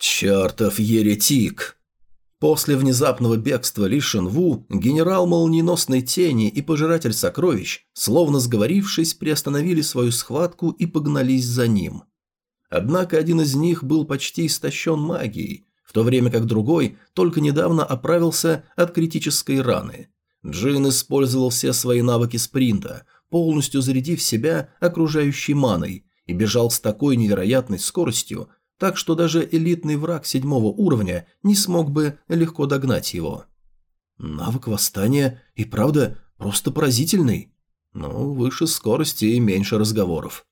«Чертов еретик!» После внезапного бегства Ли Шинву, генерал молниеносной тени и пожиратель сокровищ, словно сговорившись, приостановили свою схватку и погнались за ним. Однако один из них был почти истощен магией, в то время как другой только недавно оправился от критической раны. Джин использовал все свои навыки спринта, полностью зарядив себя окружающей маной, и бежал с такой невероятной скоростью, так что даже элитный враг седьмого уровня не смог бы легко догнать его. Навык восстания и правда просто поразительный. Но выше скорости и меньше разговоров.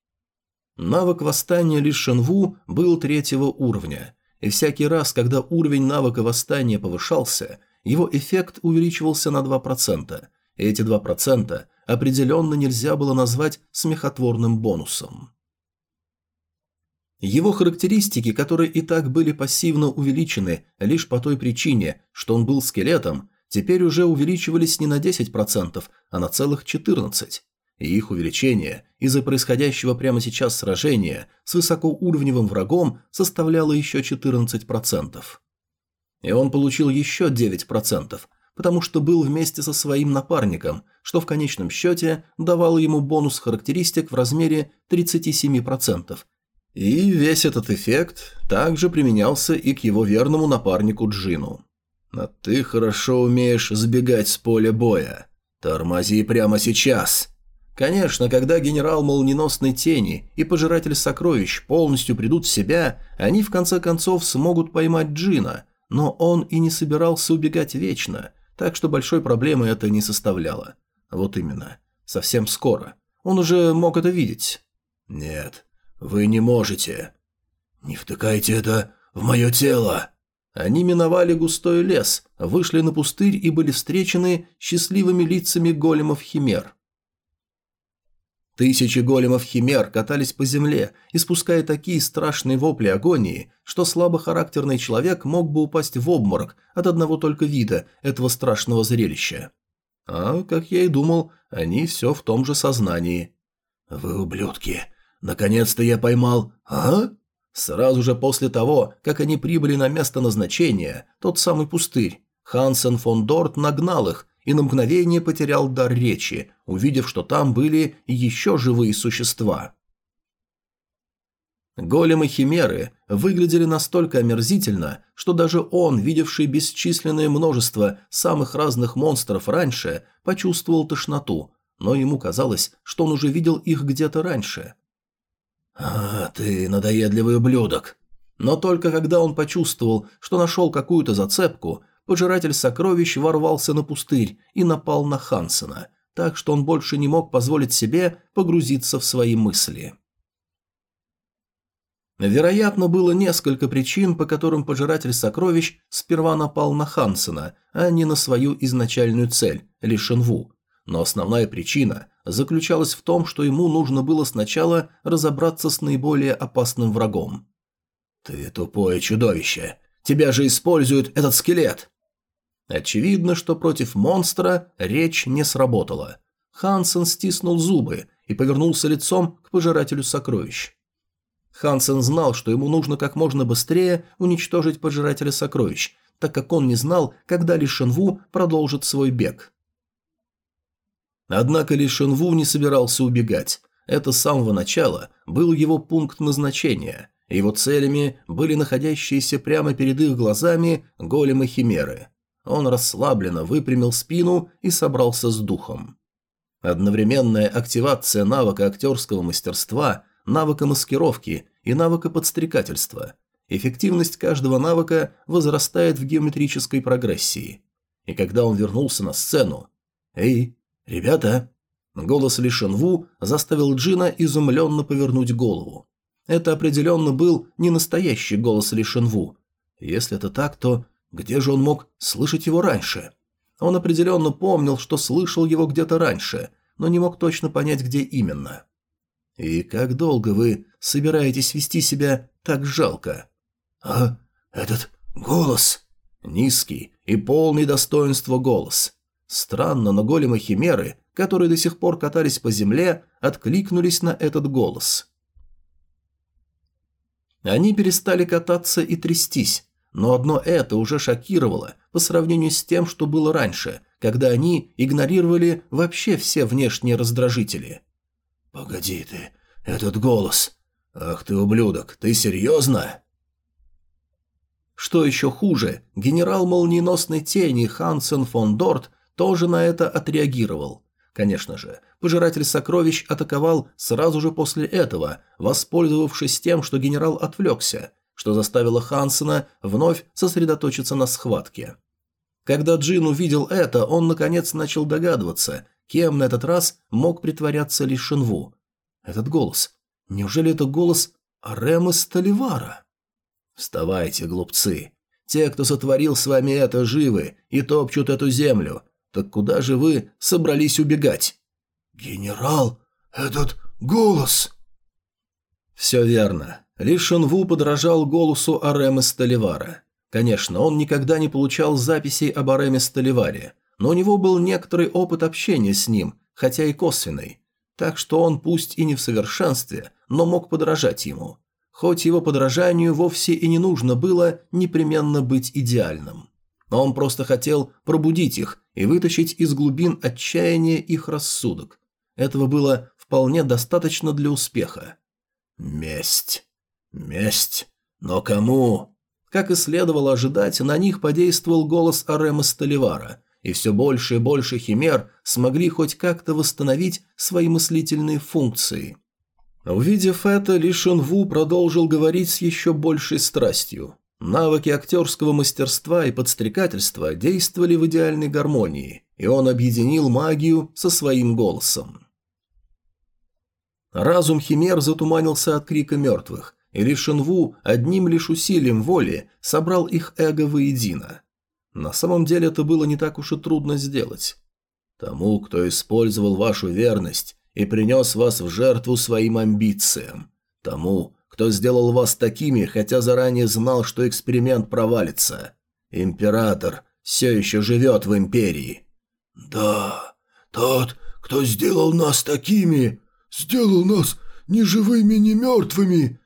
Навык восстания Ли Шенву был третьего уровня, и всякий раз, когда уровень навыка восстания повышался, его эффект увеличивался на 2%, и эти 2% определенно нельзя было назвать смехотворным бонусом. Его характеристики, которые и так были пассивно увеличены лишь по той причине, что он был скелетом, теперь уже увеличивались не на 10%, а на целых 14%. И их увеличение из-за происходящего прямо сейчас сражения с высокоуровневым врагом составляло еще 14%. И он получил еще 9%, потому что был вместе со своим напарником, что в конечном счете давало ему бонус характеристик в размере 37%, и весь этот эффект также применялся и к его верному напарнику Джину. «А ты хорошо умеешь сбегать с поля боя. Тормози прямо сейчас!» Конечно, когда генерал молниеносной тени и пожиратель сокровищ полностью придут в себя, они в конце концов смогут поймать Джина, но он и не собирался убегать вечно, так что большой проблемы это не составляло. Вот именно. Совсем скоро. Он уже мог это видеть. Нет, «Вы не можете». «Не втыкайте это в мое тело!» Они миновали густой лес, вышли на пустырь и были встречены счастливыми лицами големов-химер. Тысячи големов-химер катались по земле, испуская такие страшные вопли агонии, что слабохарактерный человек мог бы упасть в обморок от одного только вида этого страшного зрелища. А, как я и думал, они все в том же сознании. «Вы ублюдки! Наконец-то я поймал... А? Сразу же после того, как они прибыли на место назначения, тот самый пустырь, Хансен фон Дорт нагнал их и на мгновение потерял дар речи, увидев, что там были еще живые существа. Големы-химеры выглядели настолько омерзительно, что даже он, видевший бесчисленное множество самых разных монстров раньше, почувствовал тошноту, но ему казалось, что он уже видел их где-то раньше. «А, ты надоедливый ублюдок!» Но только когда он почувствовал, что нашел какую-то зацепку, пожиратель сокровищ ворвался на пустырь и напал на Хансена, так что он больше не мог позволить себе погрузиться в свои мысли. Вероятно, было несколько причин, по которым пожиратель сокровищ сперва напал на Хансена, а не на свою изначальную цель – Лишенву. Но основная причина заключалась в том, что ему нужно было сначала разобраться с наиболее опасным врагом. «Ты тупое чудовище! Тебя же использует этот скелет!» Очевидно, что против монстра речь не сработала. Хансен стиснул зубы и повернулся лицом к пожирателю сокровищ. Хансен знал, что ему нужно как можно быстрее уничтожить пожирателя сокровищ, так как он не знал, когда Ли Шенву продолжит свой бег. Однако Ли Шенву не собирался убегать. Это с самого начала был его пункт назначения. Его целями были находящиеся прямо перед их глазами големы Химеры. Он расслабленно выпрямил спину и собрался с духом. Одновременная активация навыка актерского мастерства, навыка маскировки и навыка подстрекательства. Эффективность каждого навыка возрастает в геометрической прогрессии. И когда он вернулся на сцену, «Эй, «Ребята!» Голос Ли Шенву заставил Джина изумленно повернуть голову. Это определенно был не настоящий голос Ли Шенву. Если это так, то где же он мог слышать его раньше? Он определенно помнил, что слышал его где-то раньше, но не мог точно понять, где именно. «И как долго вы собираетесь вести себя так жалко?» «А этот голос...» Низкий и полный достоинства голос. Странно, но големы Химеры, которые до сих пор катались по земле, откликнулись на этот голос. Они перестали кататься и трястись, но одно это уже шокировало по сравнению с тем, что было раньше, когда они игнорировали вообще все внешние раздражители. «Погоди ты, этот голос! Ах ты ублюдок, ты серьезно?» Что еще хуже, генерал молниеносной тени Хансен фон Дорт тоже на это отреагировал. Конечно же, пожиратель сокровищ атаковал сразу же после этого, воспользовавшись тем, что генерал отвлекся, что заставило Хансена вновь сосредоточиться на схватке. Когда Джин увидел это, он наконец начал догадываться, кем на этот раз мог притворяться Ли Шинву. Этот голос. Неужели это голос Арема Столивара? «Вставайте, глупцы! Те, кто сотворил с вами это, живы и топчут эту землю. Так куда же вы собрались убегать?» «Генерал, этот голос...» «Все верно. Ли Шенву подражал голосу Арема Столивара. Конечно, он никогда не получал записей об Ареме Столиваре, но у него был некоторый опыт общения с ним, хотя и косвенный. Так что он пусть и не в совершенстве, но мог подражать ему хоть его подражанию вовсе и не нужно было непременно быть идеальным. Но он просто хотел пробудить их и вытащить из глубин отчаяния их рассудок. Этого было вполне достаточно для успеха. Месть. Месть. Но кому? Как и следовало ожидать, на них подействовал голос Арема Столивара, и все больше и больше химер смогли хоть как-то восстановить свои мыслительные функции – Увидев это, Ли Шенву продолжил говорить с еще большей страстью. Навыки актерского мастерства и подстрекательства действовали в идеальной гармонии, и он объединил магию со своим голосом. Разум Химер затуманился от крика мертвых, и Ли Шенву одним лишь усилием воли собрал их эго воедино. На самом деле это было не так уж и трудно сделать. Тому, кто использовал вашу верность и принес вас в жертву своим амбициям. Тому, кто сделал вас такими, хотя заранее знал, что эксперимент провалится. Император все еще живет в Империи». «Да, тот, кто сделал нас такими, сделал нас ни живыми, ни мертвыми».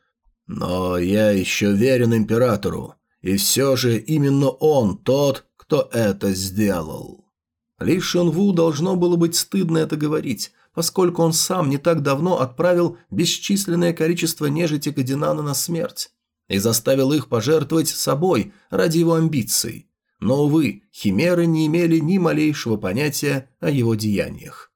«Но я еще верен Императору, и все же именно он тот, кто это сделал». Ли Шенву должно было быть стыдно это говорить, поскольку он сам не так давно отправил бесчисленное количество нежити Кадинана на смерть и заставил их пожертвовать собой ради его амбиций. Но, увы, химеры не имели ни малейшего понятия о его деяниях.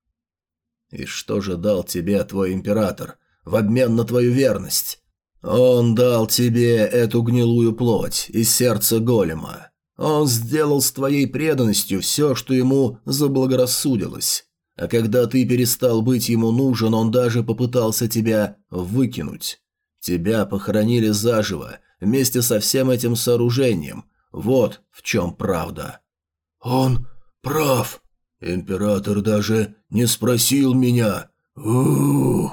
«И что же дал тебе твой император в обмен на твою верность?» «Он дал тебе эту гнилую плоть из сердца голема. Он сделал с твоей преданностью все, что ему заблагорассудилось. А когда ты перестал быть ему нужен, он даже попытался тебя выкинуть. Тебя похоронили заживо, вместе со всем этим сооружением. Вот в чем правда». «Он прав. Император даже не спросил меня. у.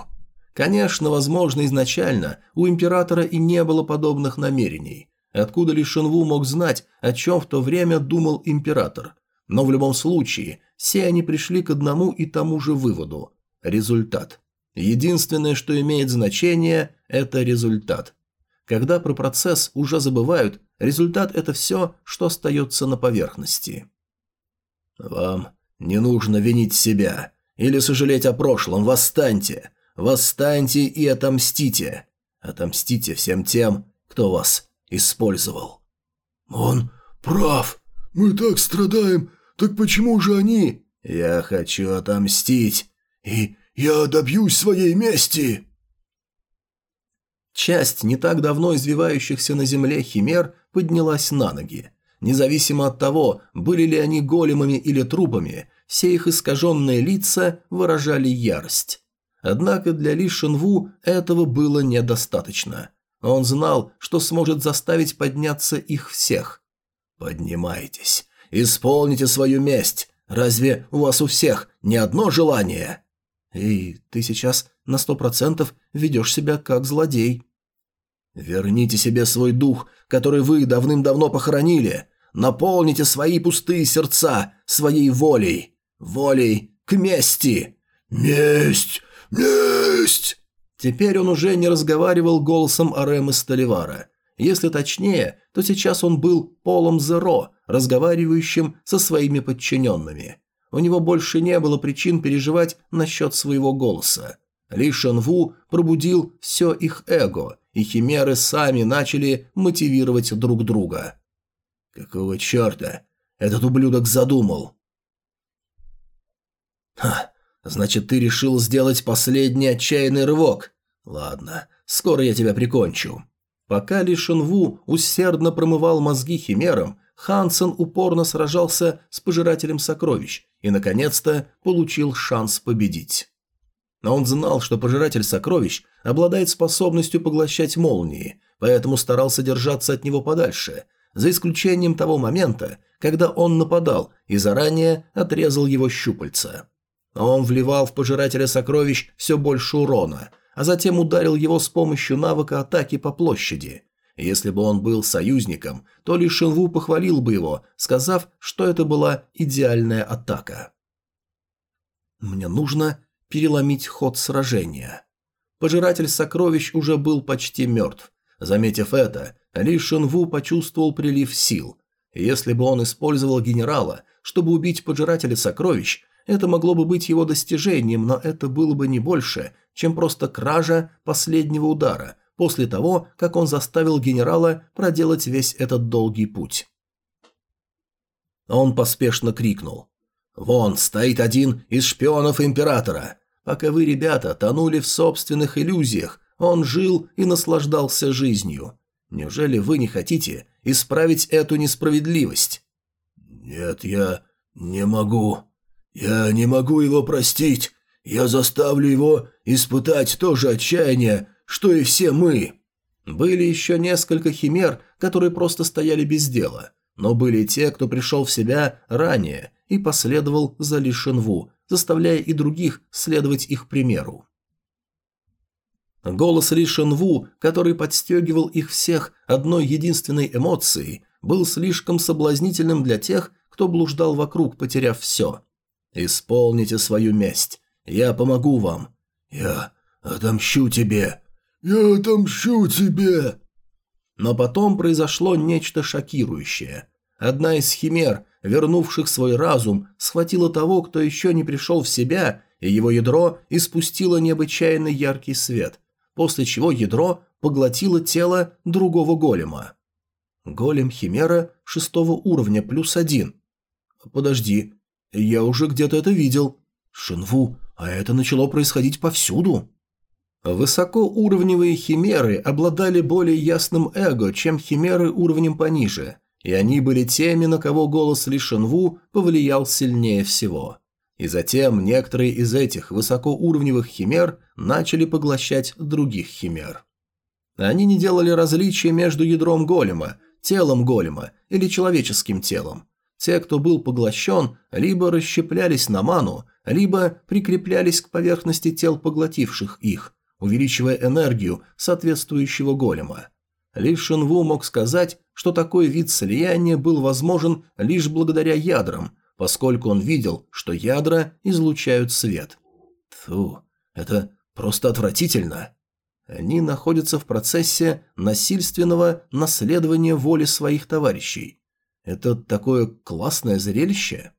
Конечно, возможно, изначально у императора и не было подобных намерений. Откуда ли Шенву мог знать, о чем в то время думал император? Но в любом случае, все они пришли к одному и тому же выводу – результат. Единственное, что имеет значение – это результат. Когда про процесс уже забывают, результат – это все, что остается на поверхности. Вам не нужно винить себя или сожалеть о прошлом, восстаньте. Восстаньте и отомстите. Отомстите всем тем, кто вас использовал. Он прав. Мы так страдаем так почему же они...» «Я хочу отомстить, и я добьюсь своей мести!» Часть не так давно извивающихся на земле химер поднялась на ноги. Независимо от того, были ли они големами или трупами, все их искаженные лица выражали ярость. Однако для Ли Шинву этого было недостаточно. Он знал, что сможет заставить подняться их всех. «Поднимайтесь, Исполните свою месть. Разве у вас у всех не одно желание? И ты сейчас на сто процентов ведешь себя как злодей. Верните себе свой дух, который вы давным-давно похоронили. Наполните свои пустые сердца своей волей. Волей к мести. Месть! Месть! Теперь он уже не разговаривал голосом Аремы Столивара. Если точнее, то сейчас он был Полом Зеро, разговаривающим со своими подчиненными. У него больше не было причин переживать насчет своего голоса. Ли Шенву пробудил все их эго, и химеры сами начали мотивировать друг друга. «Какого черта? Этот ублюдок задумал?» «Ха, значит, ты решил сделать последний отчаянный рывок? Ладно, скоро я тебя прикончу». Пока Ли Шенву усердно промывал мозги химерам, Хансен упорно сражался с Пожирателем Сокровищ и, наконец-то, получил шанс победить. Но он знал, что Пожиратель Сокровищ обладает способностью поглощать молнии, поэтому старался держаться от него подальше, за исключением того момента, когда он нападал и заранее отрезал его щупальца. Он вливал в Пожирателя Сокровищ все больше урона, а затем ударил его с помощью навыка атаки по площади. Если бы он был союзником, то Ли Шинву похвалил бы его, сказав, что это была идеальная атака. «Мне нужно переломить ход сражения». Пожиратель сокровищ уже был почти мертв. Заметив это, Ли Шинву почувствовал прилив сил. Если бы он использовал генерала, чтобы убить Пожирателя сокровищ, это могло бы быть его достижением, но это было бы не больше, чем просто кража последнего удара – после того, как он заставил генерала проделать весь этот долгий путь. Он поспешно крикнул. «Вон стоит один из шпионов Императора. Пока вы, ребята, тонули в собственных иллюзиях, он жил и наслаждался жизнью. Неужели вы не хотите исправить эту несправедливость?» «Нет, я не могу. Я не могу его простить. Я заставлю его испытать то же отчаяние, что и все мы. Были еще несколько химер, которые просто стояли без дела, но были те, кто пришел в себя ранее и последовал за Ли Шенву, заставляя и других следовать их примеру. Голос Ли Шенву, который подстегивал их всех одной единственной эмоцией, был слишком соблазнительным для тех, кто блуждал вокруг, потеряв все. «Исполните свою месть. Я помогу вам. Я отомщу тебе. «Я отомщу тебе!» Но потом произошло нечто шокирующее. Одна из химер, вернувших свой разум, схватила того, кто еще не пришел в себя, и его ядро испустило необычайно яркий свет, после чего ядро поглотило тело другого голема. Голем Химера шестого уровня плюс один. Подожди, я уже где-то это видел. Шинву, а это начало происходить повсюду. Высокоуровневые химеры обладали более ясным эго, чем химеры уровнем пониже, и они были теми, на кого голос Ли Шенву повлиял сильнее всего. И затем некоторые из этих высокоуровневых химер начали поглощать других химер. Они не делали различия между ядром голема, телом голема или человеческим телом. Те, кто был поглощен, либо расщеплялись на ману, либо прикреплялись к поверхности тел поглотивших их, увеличивая энергию соответствующего голема. Ли Шинву мог сказать, что такой вид слияния был возможен лишь благодаря ядрам, поскольку он видел, что ядра излучают свет. Фу, это просто отвратительно. Они находятся в процессе насильственного наследования воли своих товарищей. Это такое классное зрелище.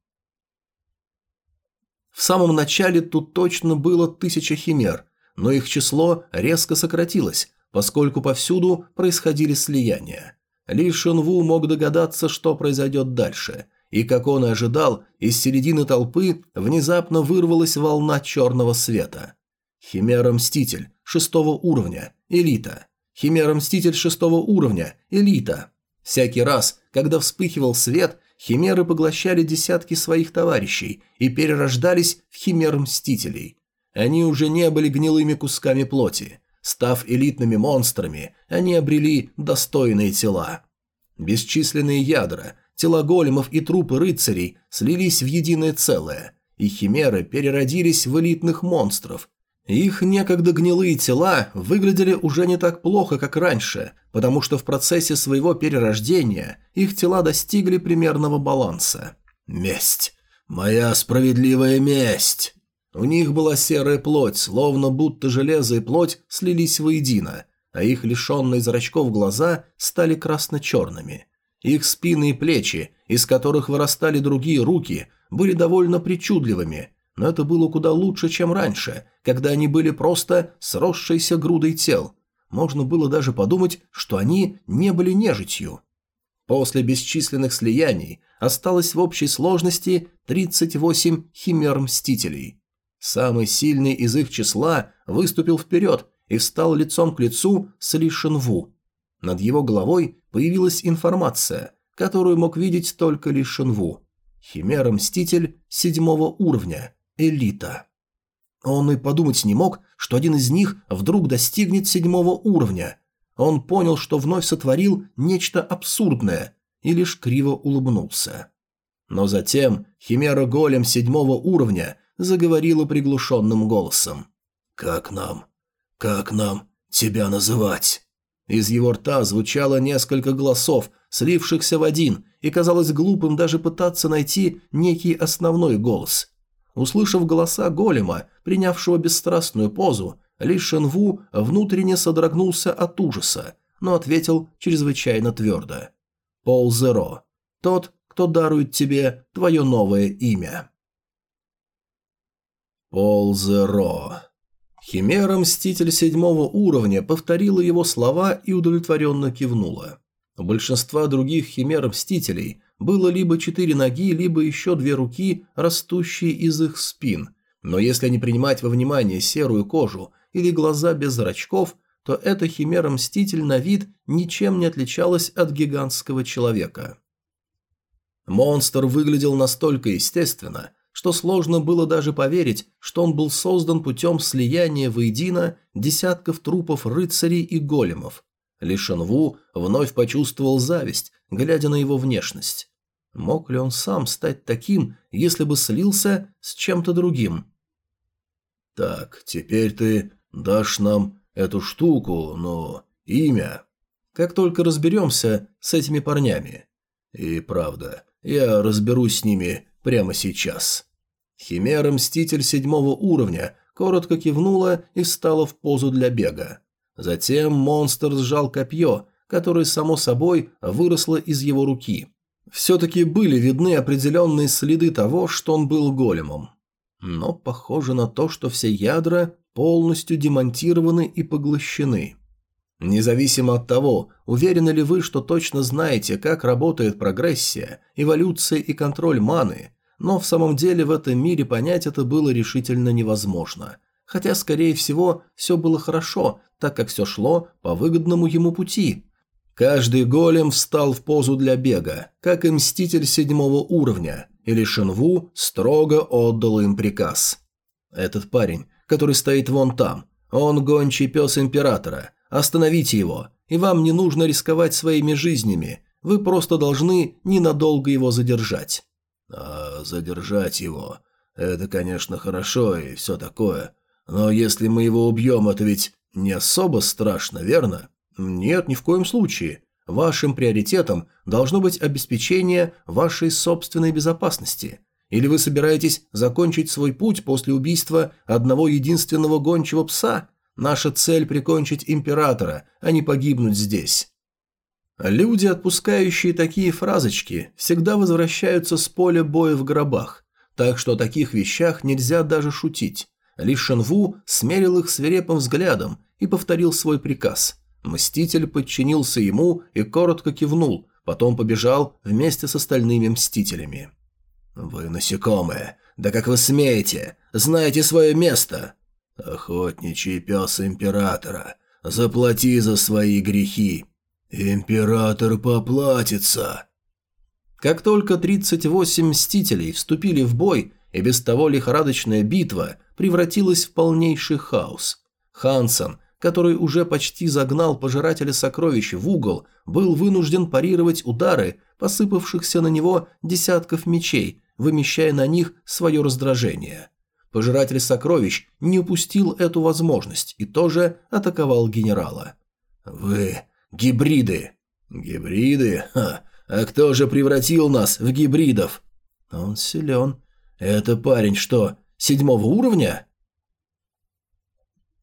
В самом начале тут точно было тысяча химер, но их число резко сократилось, поскольку повсюду происходили слияния. Ли Шенву мог догадаться, что произойдет дальше, и, как он и ожидал, из середины толпы внезапно вырвалась волна черного света. Химера-мститель, шестого уровня, элита. Химера-мститель шестого уровня, элита. Всякий раз, когда вспыхивал свет, химеры поглощали десятки своих товарищей и перерождались в химер-мстителей – они уже не были гнилыми кусками плоти. Став элитными монстрами, они обрели достойные тела. Бесчисленные ядра, тела големов и трупы рыцарей слились в единое целое, и химеры переродились в элитных монстров. Их некогда гнилые тела выглядели уже не так плохо, как раньше, потому что в процессе своего перерождения их тела достигли примерного баланса. «Месть! Моя справедливая месть!» У них была серая плоть, словно будто железо и плоть слились воедино, а их лишенные зрачков глаза стали красно-черными. Их спины и плечи, из которых вырастали другие руки, были довольно причудливыми, но это было куда лучше, чем раньше, когда они были просто сросшейся грудой тел. Можно было даже подумать, что они не были нежитью. После бесчисленных слияний осталось в общей сложности 38 химер-мстителей. Самый сильный из их числа выступил вперед и встал лицом к лицу с Ли Шинву. Над его головой появилась информация, которую мог видеть только Ли Шинву. Химера-мститель седьмого уровня, элита. Он и подумать не мог, что один из них вдруг достигнет седьмого уровня. Он понял, что вновь сотворил нечто абсурдное и лишь криво улыбнулся. Но затем Химера-голем седьмого уровня заговорила приглушенным голосом. «Как нам? Как нам тебя называть?» Из его рта звучало несколько голосов, слившихся в один, и казалось глупым даже пытаться найти некий основной голос. Услышав голоса голема, принявшего бесстрастную позу, Ли Шенву внутренне содрогнулся от ужаса, но ответил чрезвычайно твердо. «Пол Зеро. Тот, кто дарует тебе твое новое имя». Пол Зеро. Химера-мститель седьмого уровня повторила его слова и удовлетворенно кивнула. У большинства других химер-мстителей было либо четыре ноги, либо еще две руки, растущие из их спин. Но если не принимать во внимание серую кожу или глаза без зрачков, то эта химера-мститель на вид ничем не отличалась от гигантского человека. Монстр выглядел настолько естественно, что сложно было даже поверить, что он был создан путем слияния воедино десятков трупов рыцарей и големов. Ли Шенву вновь почувствовал зависть, глядя на его внешность. Мог ли он сам стать таким, если бы слился с чем-то другим? «Так, теперь ты дашь нам эту штуку, но имя...» «Как только разберемся с этими парнями». «И правда, я разберусь с ними прямо сейчас». Химера-мститель седьмого уровня коротко кивнула и встала в позу для бега. Затем монстр сжал копье, которое, само собой, выросло из его руки. Все-таки были видны определенные следы того, что он был големом. Но похоже на то, что все ядра полностью демонтированы и поглощены. Независимо от того, уверены ли вы, что точно знаете, как работает прогрессия, эволюция и контроль маны, но в самом деле в этом мире понять это было решительно невозможно. Хотя, скорее всего, все было хорошо, так как все шло по выгодному ему пути. Каждый голем встал в позу для бега, как и мститель седьмого уровня, или Шинву строго отдал им приказ. «Этот парень, который стоит вон там, он гончий пес Императора. Остановите его, и вам не нужно рисковать своими жизнями, вы просто должны ненадолго его задержать». «А задержать его – это, конечно, хорошо и все такое, но если мы его убьем, это ведь не особо страшно, верно?» «Нет, ни в коем случае. Вашим приоритетом должно быть обеспечение вашей собственной безопасности. Или вы собираетесь закончить свой путь после убийства одного единственного гончего пса? Наша цель – прикончить императора, а не погибнуть здесь». Люди, отпускающие такие фразочки, всегда возвращаются с поля боя в гробах, так что о таких вещах нельзя даже шутить. Ли Шенву смерил их свирепым взглядом и повторил свой приказ. Мститель подчинился ему и коротко кивнул, потом побежал вместе с остальными мстителями. «Вы насекомые! Да как вы смеете! Знаете свое место!» «Охотничий пес Императора! Заплати за свои грехи!» «Император поплатится!» Как только 38 мстителей вступили в бой, и без того лихорадочная битва превратилась в полнейший хаос. Хансен, который уже почти загнал пожирателя сокровищ в угол, был вынужден парировать удары посыпавшихся на него десятков мечей, вымещая на них свое раздражение. Пожиратель сокровищ не упустил эту возможность и тоже атаковал генерала. «Вы гибриды!» «Гибриды? Ха! А кто же превратил нас в гибридов?» «Он силен. Это парень что, Седьмого уровня?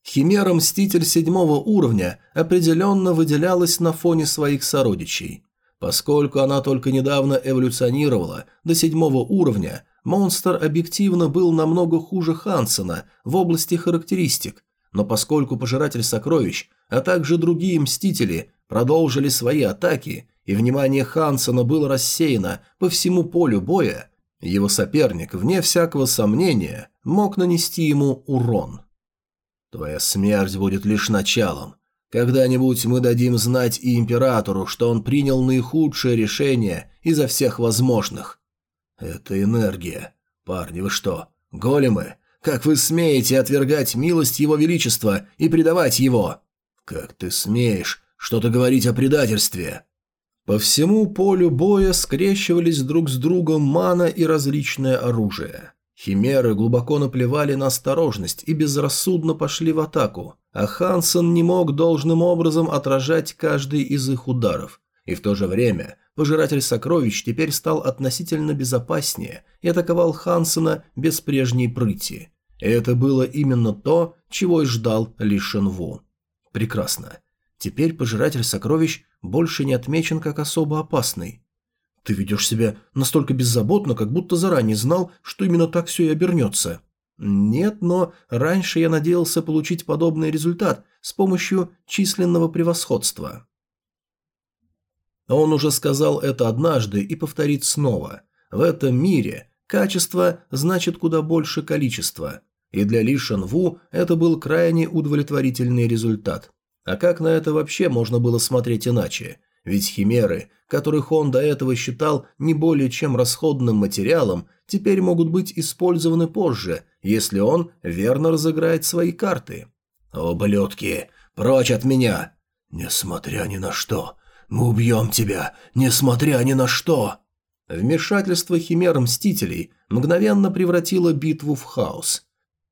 Химера-мститель седьмого уровня определенно выделялась на фоне своих сородичей. Поскольку она только недавно эволюционировала до седьмого уровня, монстр объективно был намного хуже Хансена в области характеристик, но поскольку Пожиратель Сокровищ, а также другие Мстители продолжили свои атаки, и внимание Хансена было рассеяно по всему полю боя, его соперник, вне всякого сомнения, мог нанести ему урон. Твоя смерть будет лишь началом. Когда-нибудь мы дадим знать и императору, что он принял наихудшее решение изо всех возможных. Это энергия. Парни, вы что, големы? Как вы смеете отвергать милость его величества и предавать его? Как ты смеешь что-то говорить о предательстве? По всему полю боя скрещивались друг с другом мана и различное оружие. Химеры глубоко наплевали на осторожность и безрассудно пошли в атаку, а Хансен не мог должным образом отражать каждый из их ударов. И в то же время Пожиратель Сокровищ теперь стал относительно безопаснее и атаковал Хансена без прежней прыти. Это было именно то, чего и ждал Ли Шенву. Прекрасно. Теперь Пожиратель Сокровищ больше не отмечен как особо опасный. Ты ведешь себя настолько беззаботно, как будто заранее знал, что именно так все и обернется. Нет, но раньше я надеялся получить подобный результат с помощью численного превосходства. Он уже сказал это однажды и повторит снова. В этом мире качество значит куда больше количества. И для Ли Шенву это был крайне удовлетворительный результат. А как на это вообще можно было смотреть иначе? Ведь химеры, которых он до этого считал не более чем расходным материалом, теперь могут быть использованы позже, если он верно разыграет свои карты. «Ублюдки! Прочь от меня!» «Несмотря ни на что! Мы убьем тебя! Несмотря ни на что!» Вмешательство химер-мстителей мгновенно превратило битву в хаос.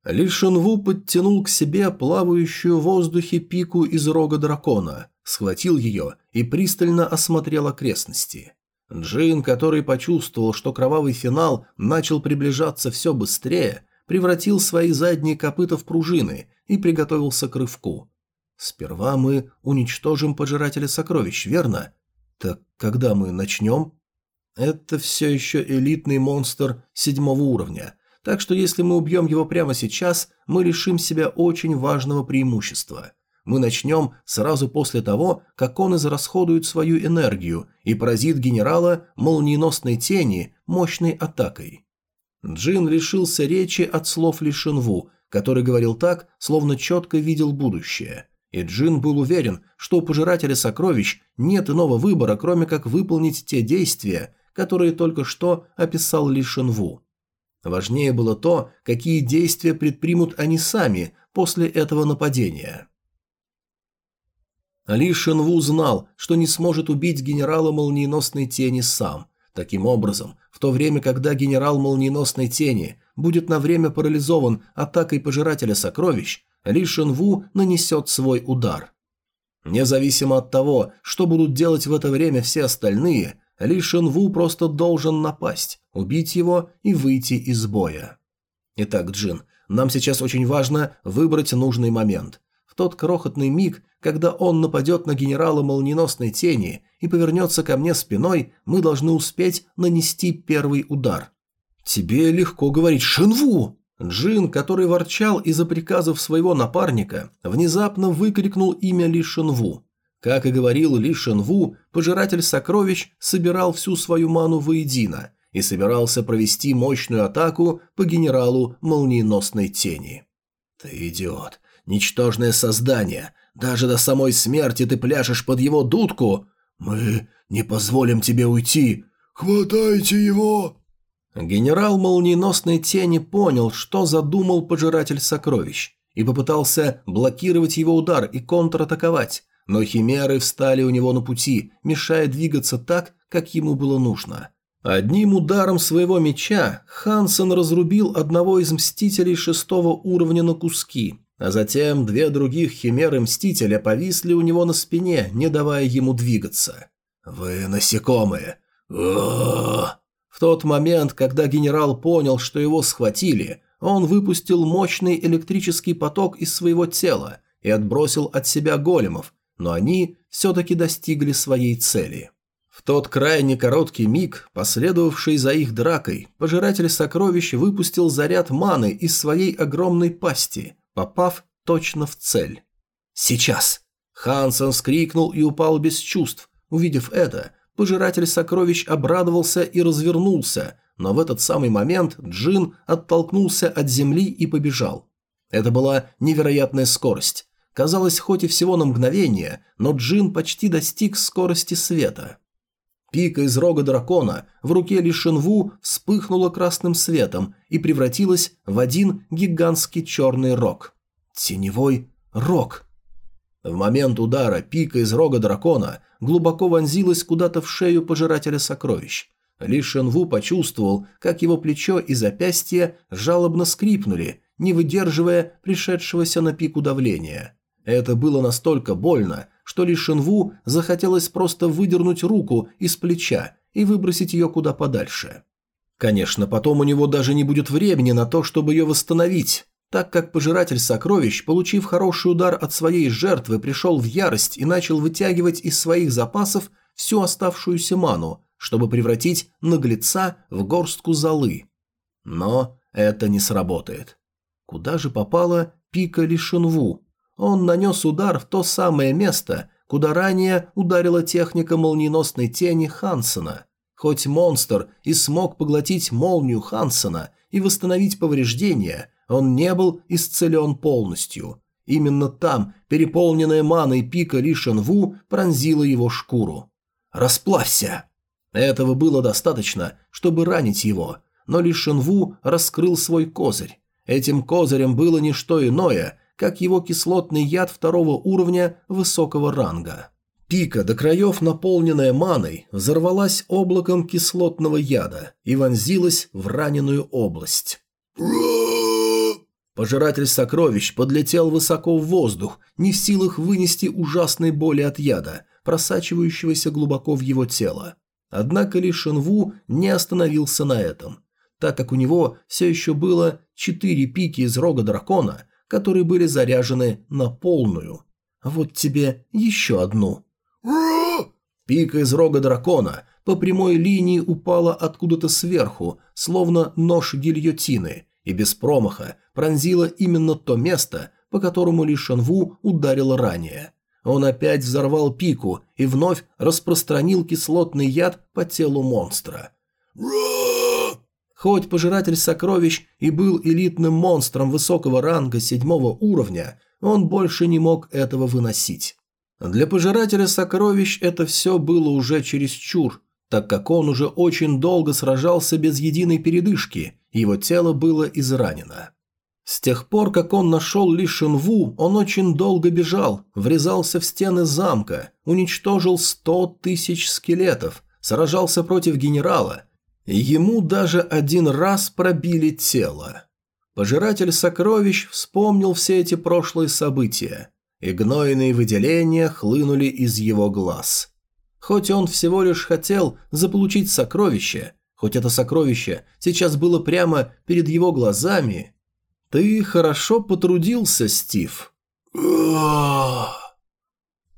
Ли Шенву подтянул к себе плавающую в воздухе пику из рога дракона, схватил ее и пристально осмотрел окрестности. Джин, который почувствовал, что кровавый финал начал приближаться все быстрее, превратил свои задние копыта в пружины и приготовился к рывку. «Сперва мы уничтожим пожирателя сокровищ, верно? Так когда мы начнем?» «Это все еще элитный монстр седьмого уровня», так что если мы убьем его прямо сейчас, мы лишим себя очень важного преимущества. Мы начнем сразу после того, как он израсходует свою энергию и поразит генерала молниеносной тени мощной атакой. Джин лишился речи от слов Лишинву, который говорил так, словно четко видел будущее. И Джин был уверен, что у Пожирателя Сокровищ нет иного выбора, кроме как выполнить те действия, которые только что описал Лишинву. Важнее было то, какие действия предпримут они сами после этого нападения. Ли Шенву знал, что не сможет убить генерала Молниеносной Тени сам. Таким образом, в то время, когда генерал Молниеносной Тени будет на время парализован атакой Пожирателя Сокровищ, Ли Шенву нанесет свой удар. Независимо от того, что будут делать в это время все остальные, ли Шенву просто должен напасть, убить его и выйти из боя. Итак, Джин, нам сейчас очень важно выбрать нужный момент. Тот крохотный миг, когда он нападет на генерала молниеносной тени и повернется ко мне спиной, мы должны успеть нанести первый удар. Тебе легко говорить «Шинву!» Джин, который ворчал из-за приказов своего напарника, внезапно выкрикнул имя Ли Шинву. Как и говорил Ли Шенву, пожиратель сокровищ собирал всю свою ману воедино и собирался провести мощную атаку по генералу молниеносной тени. «Ты идиот! Ничтожное создание! Даже до самой смерти ты пляшешь под его дудку! Мы не позволим тебе уйти! Хватайте его!» Генерал молниеносной тени понял, что задумал пожиратель сокровищ, и попытался блокировать его удар и контратаковать, но химеры встали у него на пути, мешая двигаться так, как ему было нужно. Одним ударом своего меча Хансен разрубил одного из мстителей шестого уровня на куски, а затем две других химеры-мстителя повисли у него на спине, не давая ему двигаться. «Вы насекомые!» В тот момент, когда генерал понял, что его схватили, он выпустил мощный электрический поток из своего тела и отбросил от себя големов, но они все-таки достигли своей цели. В тот крайне короткий миг, последовавший за их дракой, пожиратель сокровищ выпустил заряд маны из своей огромной пасти, попав точно в цель. «Сейчас!» Хансен скрикнул и упал без чувств. Увидев это, пожиратель сокровищ обрадовался и развернулся, но в этот самый момент Джин оттолкнулся от земли и побежал. Это была невероятная скорость. Казалось, хоть и всего на мгновение, но Джин почти достиг скорости света. Пика из рога дракона в руке Ли Шинву вспыхнула красным светом и превратилась в один гигантский черный рог. Теневой рог. В момент удара пика из рога дракона глубоко вонзилась куда-то в шею пожирателя сокровищ. Ли Шинву почувствовал, как его плечо и запястье жалобно скрипнули, не выдерживая пришедшегося на пику давления. Это было настолько больно, что Ли Шинву захотелось просто выдернуть руку из плеча и выбросить ее куда подальше. Конечно, потом у него даже не будет времени на то, чтобы ее восстановить, так как пожиратель сокровищ, получив хороший удар от своей жертвы, пришел в ярость и начал вытягивать из своих запасов всю оставшуюся ману, чтобы превратить наглеца в горстку золы. Но это не сработает. Куда же попала пика Лишинву? Он нанес удар в то самое место, куда ранее ударила техника молниеносной тени Хансена. Хоть монстр и смог поглотить молнию Хансена и восстановить повреждения, он не был исцелен полностью. Именно там переполненная маной пика Ли Шенву пронзила его шкуру. «Расплавься!» Этого было достаточно, чтобы ранить его, но Ли Шенву раскрыл свой козырь. Этим козырем было не что иное, как его кислотный яд второго уровня высокого ранга. Пика, до краев наполненная маной, взорвалась облаком кислотного яда и вонзилась в раненую область. Пожиратель сокровищ подлетел высоко в воздух, не в силах вынести ужасной боли от яда, просачивающегося глубоко в его тело. Однако Ли Шенву не остановился на этом. Так как у него все еще было четыре пики из рога дракона, которые были заряжены на полную. Вот тебе еще одну. Пика из рога дракона по прямой линии упала откуда-то сверху, словно нож гильотины, и без промаха пронзила именно то место, по которому Ли Шанву ударил ранее. Он опять взорвал пику и вновь распространил кислотный яд по телу монстра. Хоть пожиратель сокровищ и был элитным монстром высокого ранга седьмого уровня, он больше не мог этого выносить. Для пожирателя сокровищ это все было уже чересчур, так как он уже очень долго сражался без единой передышки, его тело было изранено. С тех пор, как он нашел Ли Шинву, он очень долго бежал, врезался в стены замка, уничтожил сто тысяч скелетов, сражался против генерала – Ему даже один раз пробили тело. Пожиратель сокровищ вспомнил все эти прошлые события, и гнойные выделения хлынули из его глаз. Хоть он всего лишь хотел заполучить сокровище, хоть это сокровище сейчас было прямо перед его глазами, ты хорошо потрудился, Стив.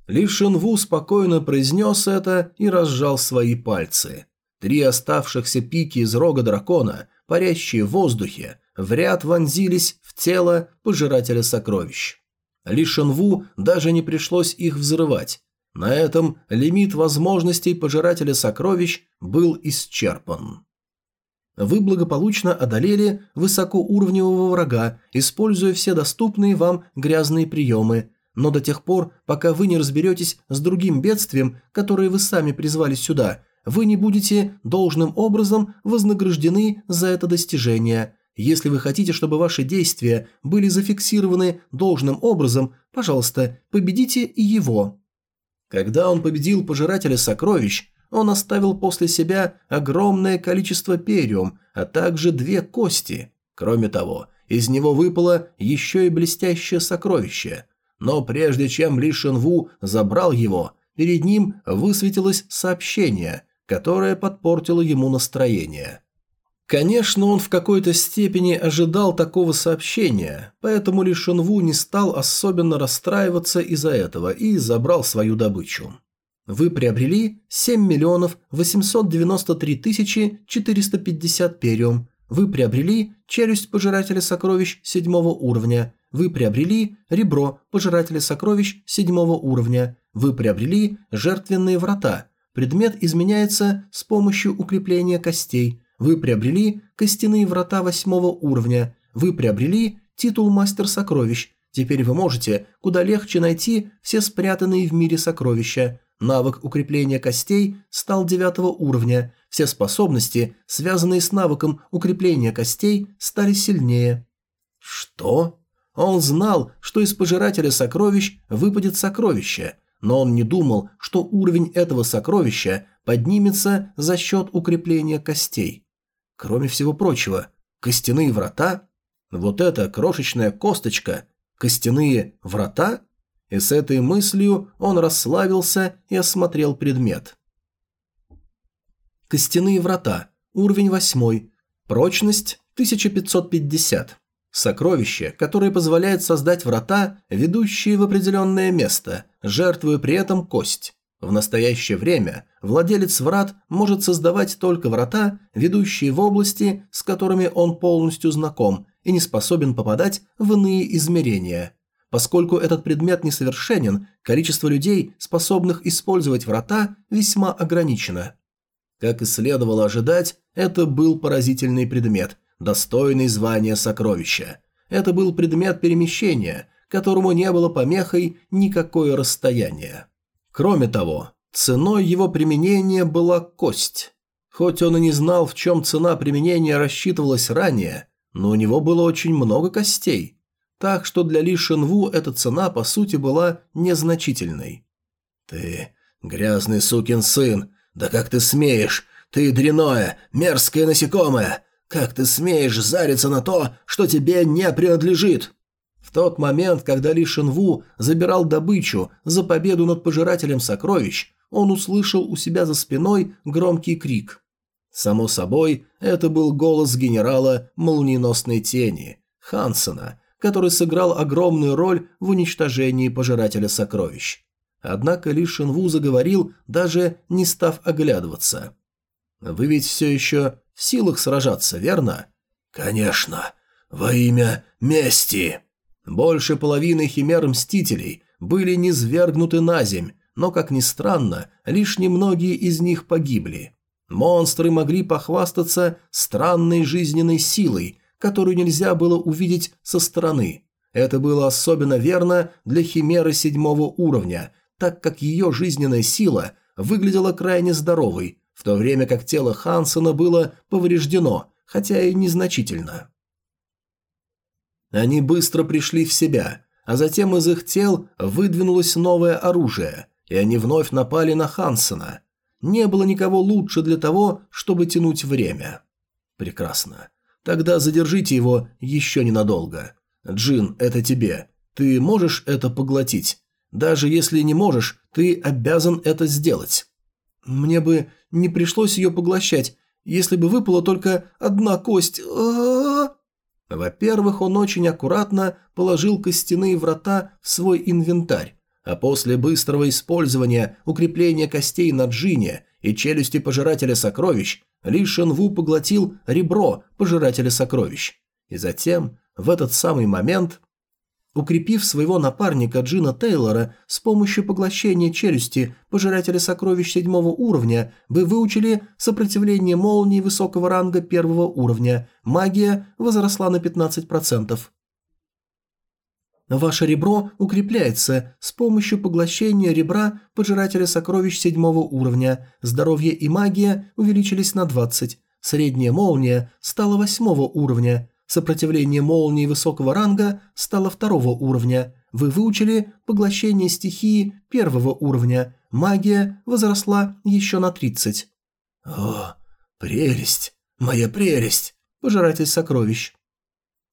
Ли Шинву спокойно произнес это и разжал свои пальцы – Три оставшихся пики из рога дракона, парящие в воздухе, в ряд вонзились в тело пожирателя сокровищ. Ли Шенву даже не пришлось их взрывать. На этом лимит возможностей пожирателя сокровищ был исчерпан. Вы благополучно одолели высокоуровневого врага, используя все доступные вам грязные приемы, но до тех пор, пока вы не разберетесь с другим бедствием, которое вы сами призвали сюда, вы не будете должным образом вознаграждены за это достижение. Если вы хотите, чтобы ваши действия были зафиксированы должным образом, пожалуйста, победите и его. Когда он победил пожирателя сокровищ, он оставил после себя огромное количество периум, а также две кости. Кроме того, из него выпало еще и блестящее сокровище. Но прежде чем Ли Шенву забрал его, перед ним высветилось сообщение – которое подпортило ему настроение. Конечно, он в какой-то степени ожидал такого сообщения, поэтому Ли Шенву не стал особенно расстраиваться из-за этого и забрал свою добычу. Вы приобрели 7 миллионов 893 тысячи 450 периум. Вы приобрели челюсть пожирателя сокровищ седьмого уровня. Вы приобрели ребро пожирателя сокровищ седьмого уровня. Вы приобрели жертвенные врата. Предмет изменяется с помощью укрепления костей. Вы приобрели костяные врата восьмого уровня. Вы приобрели титул мастер сокровищ. Теперь вы можете куда легче найти все спрятанные в мире сокровища. Навык укрепления костей стал девятого уровня. Все способности, связанные с навыком укрепления костей, стали сильнее. Что? Он знал, что из пожирателя сокровищ выпадет сокровище, но он не думал, что уровень этого сокровища поднимется за счет укрепления костей. Кроме всего прочего, костяные врата? Вот эта крошечная косточка, костяные врата? И с этой мыслью он расслабился и осмотрел предмет. Костяные врата. Уровень 8. Прочность 1550. Сокровище, которое позволяет создать врата, ведущие в определенное место, жертвуя при этом кость. В настоящее время владелец врат может создавать только врата, ведущие в области, с которыми он полностью знаком и не способен попадать в иные измерения. Поскольку этот предмет несовершенен, количество людей, способных использовать врата, весьма ограничено. Как и следовало ожидать, это был поразительный предмет, достойный звания сокровища. Это был предмет перемещения, которому не было помехой никакое расстояние. Кроме того, ценой его применения была кость. Хоть он и не знал, в чем цена применения рассчитывалась ранее, но у него было очень много костей. Так что для Ли Шенву эта цена по сути была незначительной. «Ты грязный сукин сын! Да как ты смеешь! Ты дряное, мерзкое насекомое! Как ты смеешь зариться на то, что тебе не принадлежит?» В тот момент, когда Ли Шенву забирал добычу за победу над пожирателем сокровищ, он услышал у себя за спиной громкий крик. Само собой, это был голос генерала молниеносной тени, Хансена, который сыграл огромную роль в уничтожении пожирателя сокровищ. Однако Ли Шенву заговорил, даже не став оглядываться. «Вы ведь все еще в силах сражаться, верно?» «Конечно. Во имя мести!» Больше половины химер-мстителей были низвергнуты на земь, но, как ни странно, лишь немногие из них погибли. Монстры могли похвастаться странной жизненной силой, которую нельзя было увидеть со стороны. Это было особенно верно для химеры седьмого уровня, так как ее жизненная сила выглядела крайне здоровой, в то время как тело Хансона было повреждено, хотя и незначительно. Они быстро пришли в себя, а затем из их тел выдвинулось новое оружие, и они вновь напали на Хансона. Не было никого лучше для того, чтобы тянуть время. Прекрасно. Тогда задержите его еще ненадолго. Джин, это тебе. Ты можешь это поглотить? Даже если не можешь, ты обязан это сделать. Мне бы не пришлось ее поглощать, если бы выпала только одна кость. Во-первых, он очень аккуратно положил костяные врата в свой инвентарь, а после быстрого использования укрепления костей на джине и челюсти пожирателя сокровищ, Ли Шенву поглотил ребро пожирателя сокровищ. И затем, в этот самый момент, Укрепив своего напарника Джина Тейлора с помощью поглощения челюсти пожирателя сокровищ седьмого уровня, вы выучили сопротивление молнии высокого ранга первого уровня. Магия возросла на 15%. Ваше ребро укрепляется с помощью поглощения ребра пожирателя сокровищ седьмого уровня. Здоровье и магия увеличились на 20. Средняя молния стала восьмого уровня. Сопротивление молнии высокого ранга стало второго уровня. Вы выучили поглощение стихии первого уровня. Магия возросла еще на 30. О, прелесть! Моя прелесть! Пожиратель сокровищ.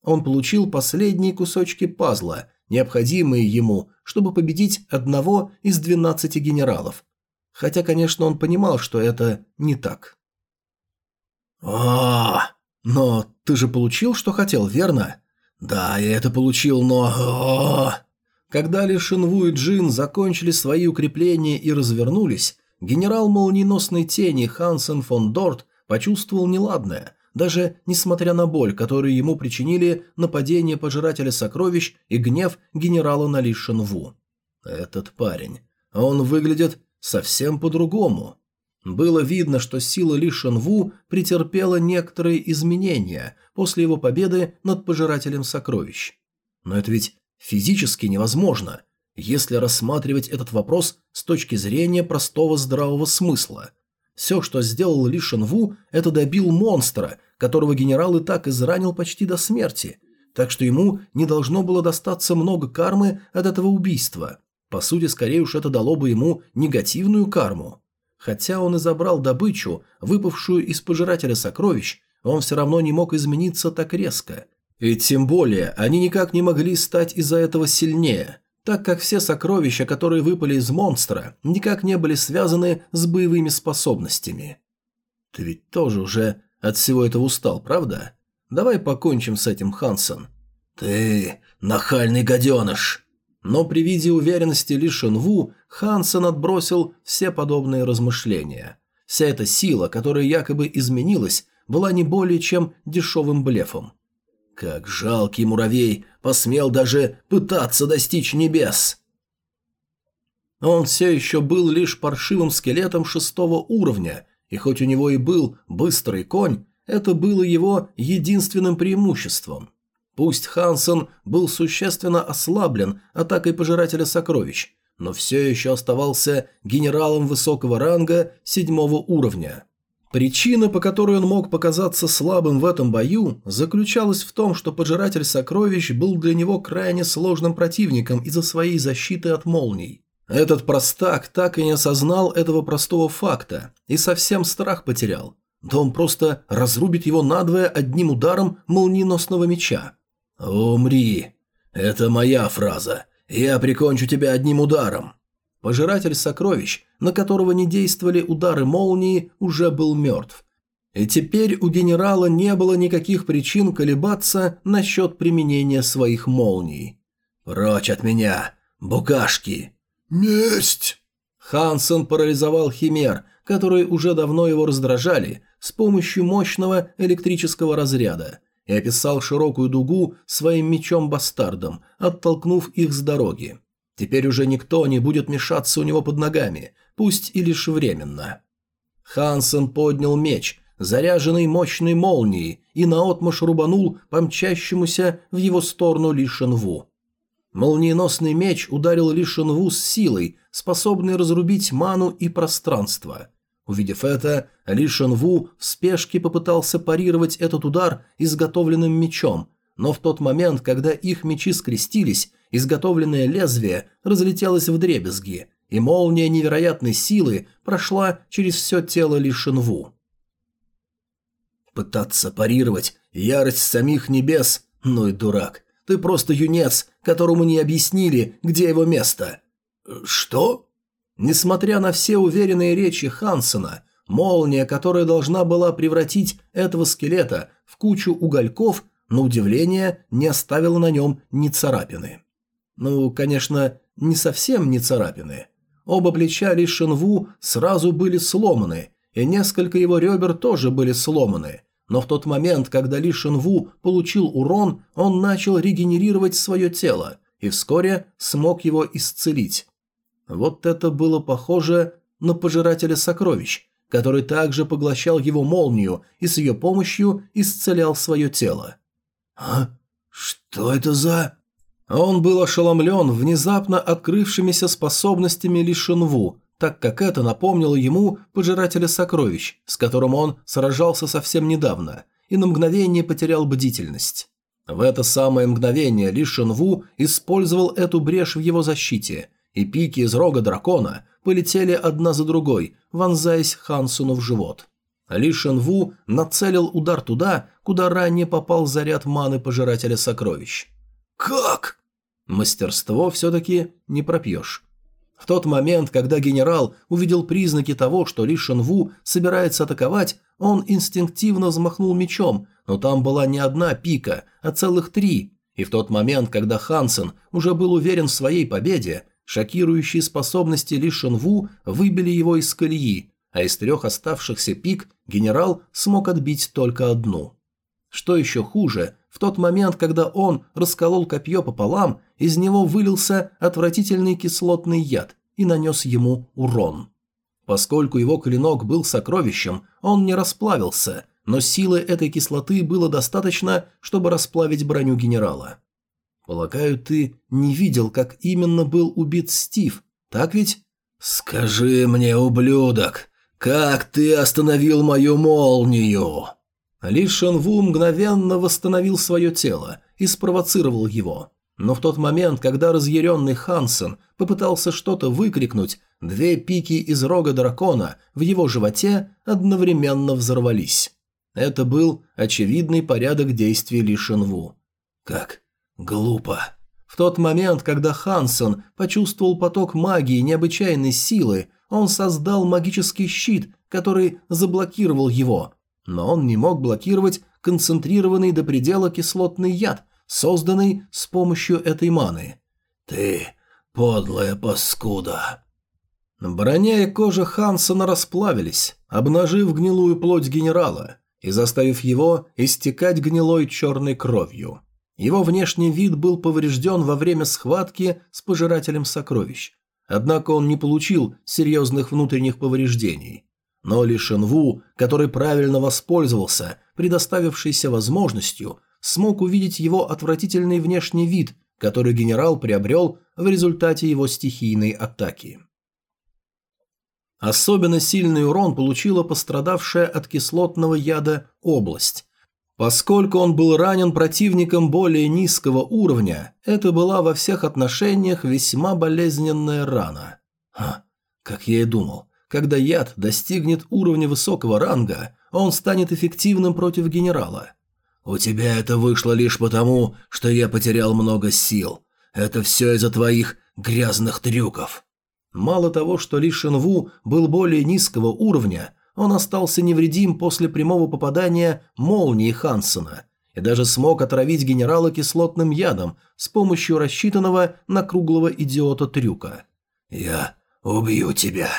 Он получил последние кусочки пазла, необходимые ему, чтобы победить одного из 12 генералов. Хотя, конечно, он понимал, что это не так. О, Но ты же получил, что хотел, верно? Да, я это получил, но... Когда Ли Шинву и Джин закончили свои укрепления и развернулись, генерал молниеносной тени Хансен фон Дорт почувствовал неладное, даже несмотря на боль, которую ему причинили нападение пожирателя сокровищ и гнев генерала на Ли Шинву. Этот парень, он выглядит совсем по-другому. Было видно, что сила Ли Шенву претерпела некоторые изменения после его победы над Пожирателем Сокровищ. Но это ведь физически невозможно, если рассматривать этот вопрос с точки зрения простого здравого смысла. Все, что сделал Ли Шенву, это добил монстра, которого генерал и так изранил почти до смерти, так что ему не должно было достаться много кармы от этого убийства. По сути, скорее уж это дало бы ему негативную карму. Хотя он и забрал добычу, выпавшую из пожирателя сокровищ, он все равно не мог измениться так резко. И тем более, они никак не могли стать из-за этого сильнее, так как все сокровища, которые выпали из монстра, никак не были связаны с боевыми способностями. Ты ведь тоже уже от всего этого устал, правда? Давай покончим с этим, Хансен. Ты нахальный гаденыш. Но при виде уверенности Ли Шенву Хансен отбросил все подобные размышления. Вся эта сила, которая якобы изменилась, была не более чем дешевым блефом. Как жалкий муравей посмел даже пытаться достичь небес. Он все еще был лишь паршивым скелетом шестого уровня, и хоть у него и был быстрый конь, это было его единственным преимуществом. Пусть Хансен был существенно ослаблен атакой Пожирателя Сокровищ, но все еще оставался генералом высокого ранга седьмого уровня. Причина, по которой он мог показаться слабым в этом бою, заключалась в том, что Пожиратель Сокровищ был для него крайне сложным противником из-за своей защиты от молний. Этот простак так и не осознал этого простого факта и совсем страх потерял. Да он просто разрубит его надвое одним ударом молниеносного меча. «Умри! Это моя фраза. Я прикончу тебя одним ударом!» Пожиратель сокровищ, на которого не действовали удары молнии, уже был мертв. И теперь у генерала не было никаких причин колебаться насчет применения своих молний. «Прочь от меня! Букашки!» «Месть!» Хансен парализовал химер, которые уже давно его раздражали, с помощью мощного электрического разряда – и описал широкую дугу своим мечом-бастардом, оттолкнув их с дороги. Теперь уже никто не будет мешаться у него под ногами, пусть и лишь временно. Хансен поднял меч, заряженный мощной молнией, и наотмашь рубанул по мчащемуся в его сторону Ли Шенву. Молниеносный меч ударил Ли Шенву с силой, способной разрубить ману и пространство – Увидев это, Ли Шенву в спешке попытался парировать этот удар изготовленным мечом, но в тот момент, когда их мечи скрестились, изготовленное лезвие разлетелось в дребезги, и молния невероятной силы прошла через все тело Ли Шенву. Пытаться парировать ярость самих небес? Ну и дурак. Ты просто юнец, которому не объяснили, где его место. Что? Несмотря на все уверенные речи Хансена, молния, которая должна была превратить этого скелета в кучу угольков, на удивление не оставила на нем ни царапины. Ну, конечно, не совсем не царапины. Оба плеча Ли Шинву сразу были сломаны, и несколько его ребер тоже были сломаны, но в тот момент, когда Ли Шинву получил урон, он начал регенерировать свое тело и вскоре смог его исцелить. Вот это было похоже на пожирателя сокровищ, который также поглощал его молнию и с ее помощью исцелял свое тело. «А? Что это за...» Он был ошеломлен внезапно открывшимися способностями Лишинву, так как это напомнило ему пожирателя сокровищ, с которым он сражался совсем недавно, и на мгновение потерял бдительность. В это самое мгновение Ли Шенву использовал эту брешь в его защите и пики из рога дракона полетели одна за другой, вонзаясь Хансуну в живот. Ли Шенву нацелил удар туда, куда ранее попал заряд маны Пожирателя Сокровищ. «Как?» Мастерство все-таки не пропьешь. В тот момент, когда генерал увидел признаки того, что Ли Шенву собирается атаковать, он инстинктивно взмахнул мечом, но там была не одна пика, а целых три. И в тот момент, когда Хансен уже был уверен в своей победе, шокирующие способности Ли Шенву выбили его из колеи, а из трех оставшихся пик генерал смог отбить только одну. Что еще хуже, в тот момент, когда он расколол копье пополам, из него вылился отвратительный кислотный яд и нанес ему урон. Поскольку его клинок был сокровищем, он не расплавился, но силы этой кислоты было достаточно, чтобы расплавить броню генерала. Полагаю, ты не видел, как именно был убит Стив, так ведь? «Скажи мне, ублюдок, как ты остановил мою молнию?» Ли Шенву мгновенно восстановил свое тело и спровоцировал его. Но в тот момент, когда разъяренный Хансен попытался что-то выкрикнуть, две пики из рога дракона в его животе одновременно взорвались. Это был очевидный порядок действий Ли Шенву. Как глупо. В тот момент, когда Хансен почувствовал поток магии необычайной силы, он создал магический щит, который заблокировал его – но он не мог блокировать концентрированный до предела кислотный яд, созданный с помощью этой маны. «Ты подлая паскуда!» Броня и кожа Хансона расплавились, обнажив гнилую плоть генерала и заставив его истекать гнилой черной кровью. Его внешний вид был поврежден во время схватки с пожирателем сокровищ. Однако он не получил серьезных внутренних повреждений. Но Ли Шенву, который правильно воспользовался предоставившейся возможностью, смог увидеть его отвратительный внешний вид, который генерал приобрел в результате его стихийной атаки. Особенно сильный урон получила пострадавшая от кислотного яда область. Поскольку он был ранен противником более низкого уровня, это была во всех отношениях весьма болезненная рана. Ха, как я и думал, когда яд достигнет уровня высокого ранга, он станет эффективным против генерала. «У тебя это вышло лишь потому, что я потерял много сил. Это все из-за твоих грязных трюков». Мало того, что Ли Шенву был более низкого уровня, он остался невредим после прямого попадания молнии Хансена и даже смог отравить генерала кислотным ядом с помощью рассчитанного на круглого идиота трюка. «Я убью тебя».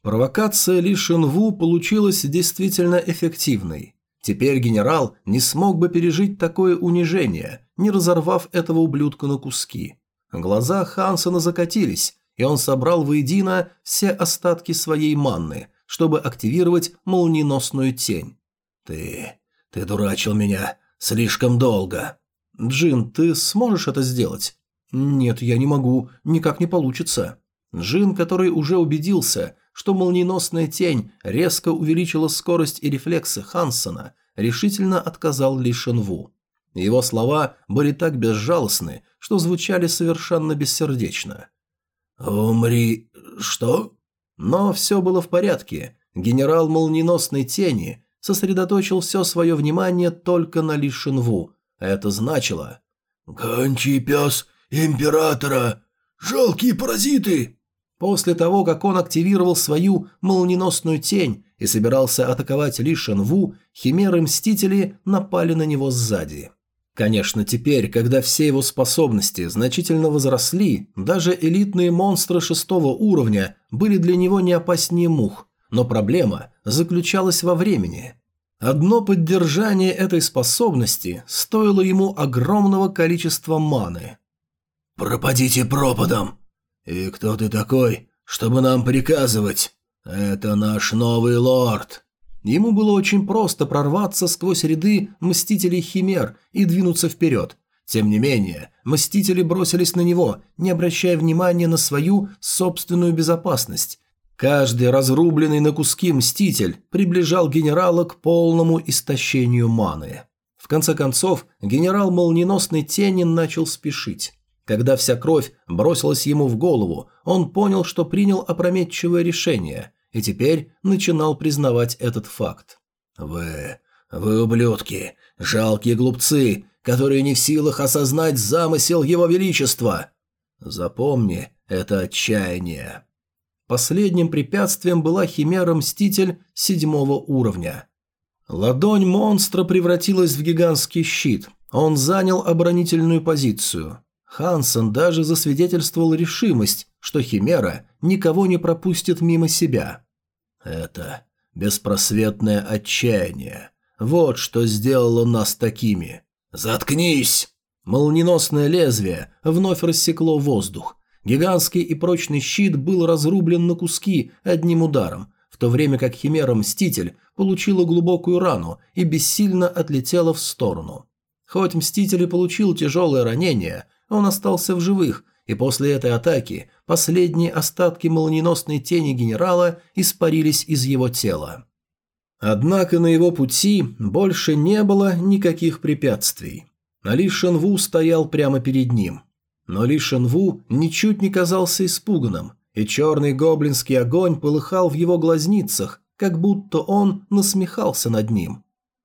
Провокация Ли Шинву получилась действительно эффективной. Теперь генерал не смог бы пережить такое унижение, не разорвав этого ублюдка на куски. Глаза Хансона закатились, и он собрал воедино все остатки своей манны, чтобы активировать молниеносную тень. «Ты... ты дурачил меня слишком долго». «Джин, ты сможешь это сделать?» «Нет, я не могу, никак не получится». Джин, который уже убедился, что молниеносная тень резко увеличила скорость и рефлексы Хансона, решительно отказал Ли Шенву. Его слова были так безжалостны, что звучали совершенно бессердечно. «Умри... что?» Но все было в порядке. Генерал молниеносной тени сосредоточил все свое внимание только на Ли Шенву. Это значило... «Гончий пес императора! Жалкие паразиты!» После того, как он активировал свою молниеносную тень и собирался атаковать Ли Шенву, химеры-мстители напали на него сзади. Конечно, теперь, когда все его способности значительно возросли, даже элитные монстры шестого уровня были для него не опаснее мух, но проблема заключалась во времени. Одно поддержание этой способности стоило ему огромного количества маны. «Пропадите пропадом!» «И кто ты такой, чтобы нам приказывать? Это наш новый лорд». Ему было очень просто прорваться сквозь ряды Мстителей Химер и двинуться вперед. Тем не менее, Мстители бросились на него, не обращая внимания на свою собственную безопасность. Каждый разрубленный на куски Мститель приближал генерала к полному истощению маны. В конце концов, генерал молниеносной тени начал спешить. Когда вся кровь бросилась ему в голову, он понял, что принял опрометчивое решение, и теперь начинал признавать этот факт. «Вы... вы ублюдки, жалкие глупцы, которые не в силах осознать замысел его величества!» «Запомни, – это отчаяние. Последним препятствием была химера-мститель седьмого уровня. Ладонь монстра превратилась в гигантский щит. Он занял оборонительную позицию. Хансен даже засвидетельствовал решимость, что химера никого не пропустит мимо себя. Это беспросветное отчаяние. Вот что сделало нас такими. «Заткнись!» Молниеносное лезвие вновь рассекло воздух. Гигантский и прочный щит был разрублен на куски одним ударом, в то время как Химера-Мститель получила глубокую рану и бессильно отлетела в сторону. Хоть Мститель и получил тяжелое ранение, он остался в живых, и после этой атаки последние остатки молниеносной тени генерала испарились из его тела. Однако на его пути больше не было никаких препятствий. Ли Шенву стоял прямо перед ним – но Ли Шенву ничуть не казался испуганным, и черный гоблинский огонь полыхал в его глазницах, как будто он насмехался над ним.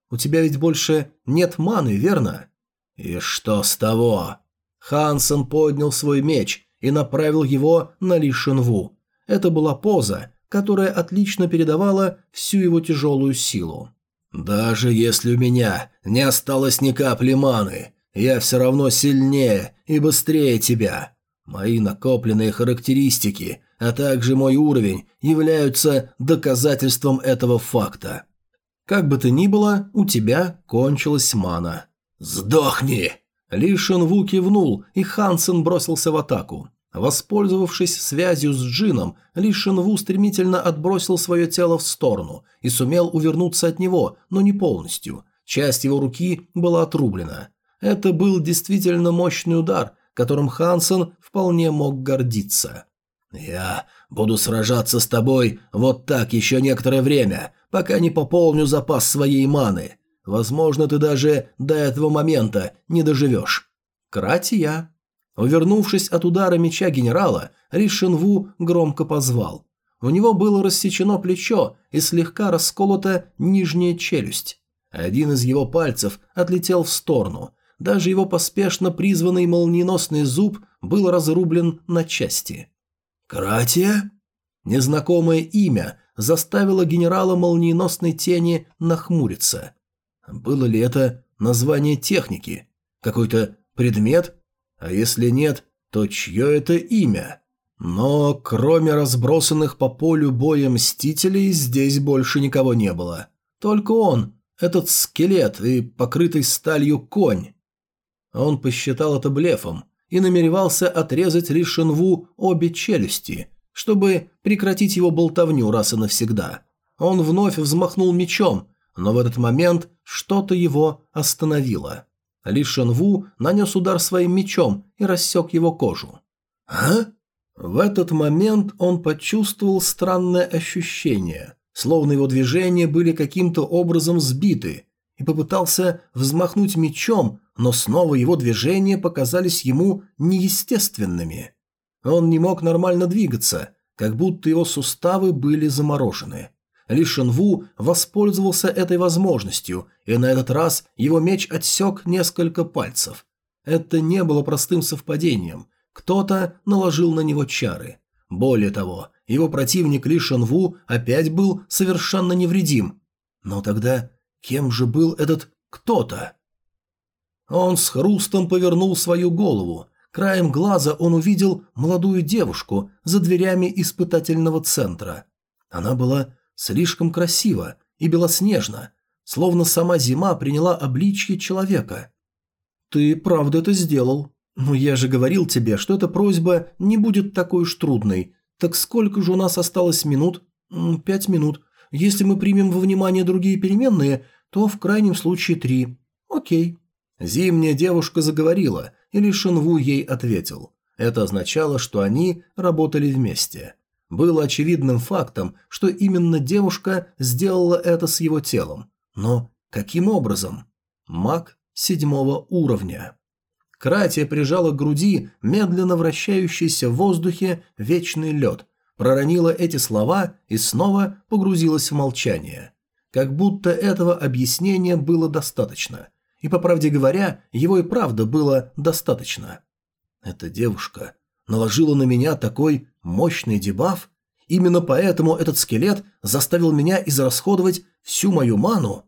«У тебя ведь больше нет маны, верно?» «И что с того?» Хансен поднял свой меч и направил его на Ли Шенву. Это была поза, которая отлично передавала всю его тяжелую силу. «Даже если у меня не осталось ни капли маны, я все равно сильнее и быстрее тебя. Мои накопленные характеристики, а также мой уровень являются доказательством этого факта. Как бы то ни было, у тебя кончилась мана. «Сдохни!» Ли Шенву кивнул, и Хансен бросился в атаку. Воспользовавшись связью с Джином, Ли Шенву стремительно отбросил свое тело в сторону и сумел увернуться от него, но не полностью. Часть его руки была отрублена. Это был действительно мощный удар, которым Хансен вполне мог гордиться. «Я буду сражаться с тобой вот так еще некоторое время, пока не пополню запас своей маны. Возможно, ты даже до этого момента не доживешь». «Кратия». Увернувшись от удара меча генерала, Ри Шинву громко позвал. У него было рассечено плечо и слегка расколота нижняя челюсть. Один из его пальцев отлетел в сторону, даже его поспешно призванный молниеносный зуб был разрублен на части. «Кратия?» Незнакомое имя заставило генерала молниеносной тени нахмуриться. Было ли это название техники? Какой-то предмет? А если нет, то чье это имя? Но кроме разбросанных по полю боя мстителей, здесь больше никого не было. Только он, этот скелет и покрытый сталью конь. Он посчитал это блефом и намеревался отрезать Ли обе челюсти, чтобы прекратить его болтовню раз и навсегда. Он вновь взмахнул мечом, но в этот момент что-то его остановило. Ли Шенву нанес удар своим мечом и рассек его кожу. «А?» В этот момент он почувствовал странное ощущение, словно его движения были каким-то образом сбиты, и попытался взмахнуть мечом, но снова его движения показались ему неестественными. Он не мог нормально двигаться, как будто его суставы были заморожены. Ли Шенву воспользовался этой возможностью, и на этот раз его меч отсек несколько пальцев. Это не было простым совпадением. Кто-то наложил на него чары. Более того, его противник Ли Шенву опять был совершенно невредим. Но тогда кем же был этот кто-то? Он с хрустом повернул свою голову. Краем глаза он увидел молодую девушку за дверями испытательного центра. Она была слишком красива и белоснежна, словно сама зима приняла обличье человека. «Ты правда это сделал. Но я же говорил тебе, что эта просьба не будет такой уж трудной. Так сколько же у нас осталось минут?» «Пять минут. Если мы примем во внимание другие переменные, то в крайнем случае три. Окей». Зимняя девушка заговорила, или Шинву ей ответил. Это означало, что они работали вместе. Было очевидным фактом, что именно девушка сделала это с его телом. Но каким образом? Маг седьмого уровня. Кратия прижала к груди медленно вращающийся в воздухе вечный лед, проронила эти слова и снова погрузилась в молчание. Как будто этого объяснения было достаточно – и, по правде говоря, его и правда было достаточно. Эта девушка наложила на меня такой мощный дебаф? Именно поэтому этот скелет заставил меня израсходовать всю мою ману?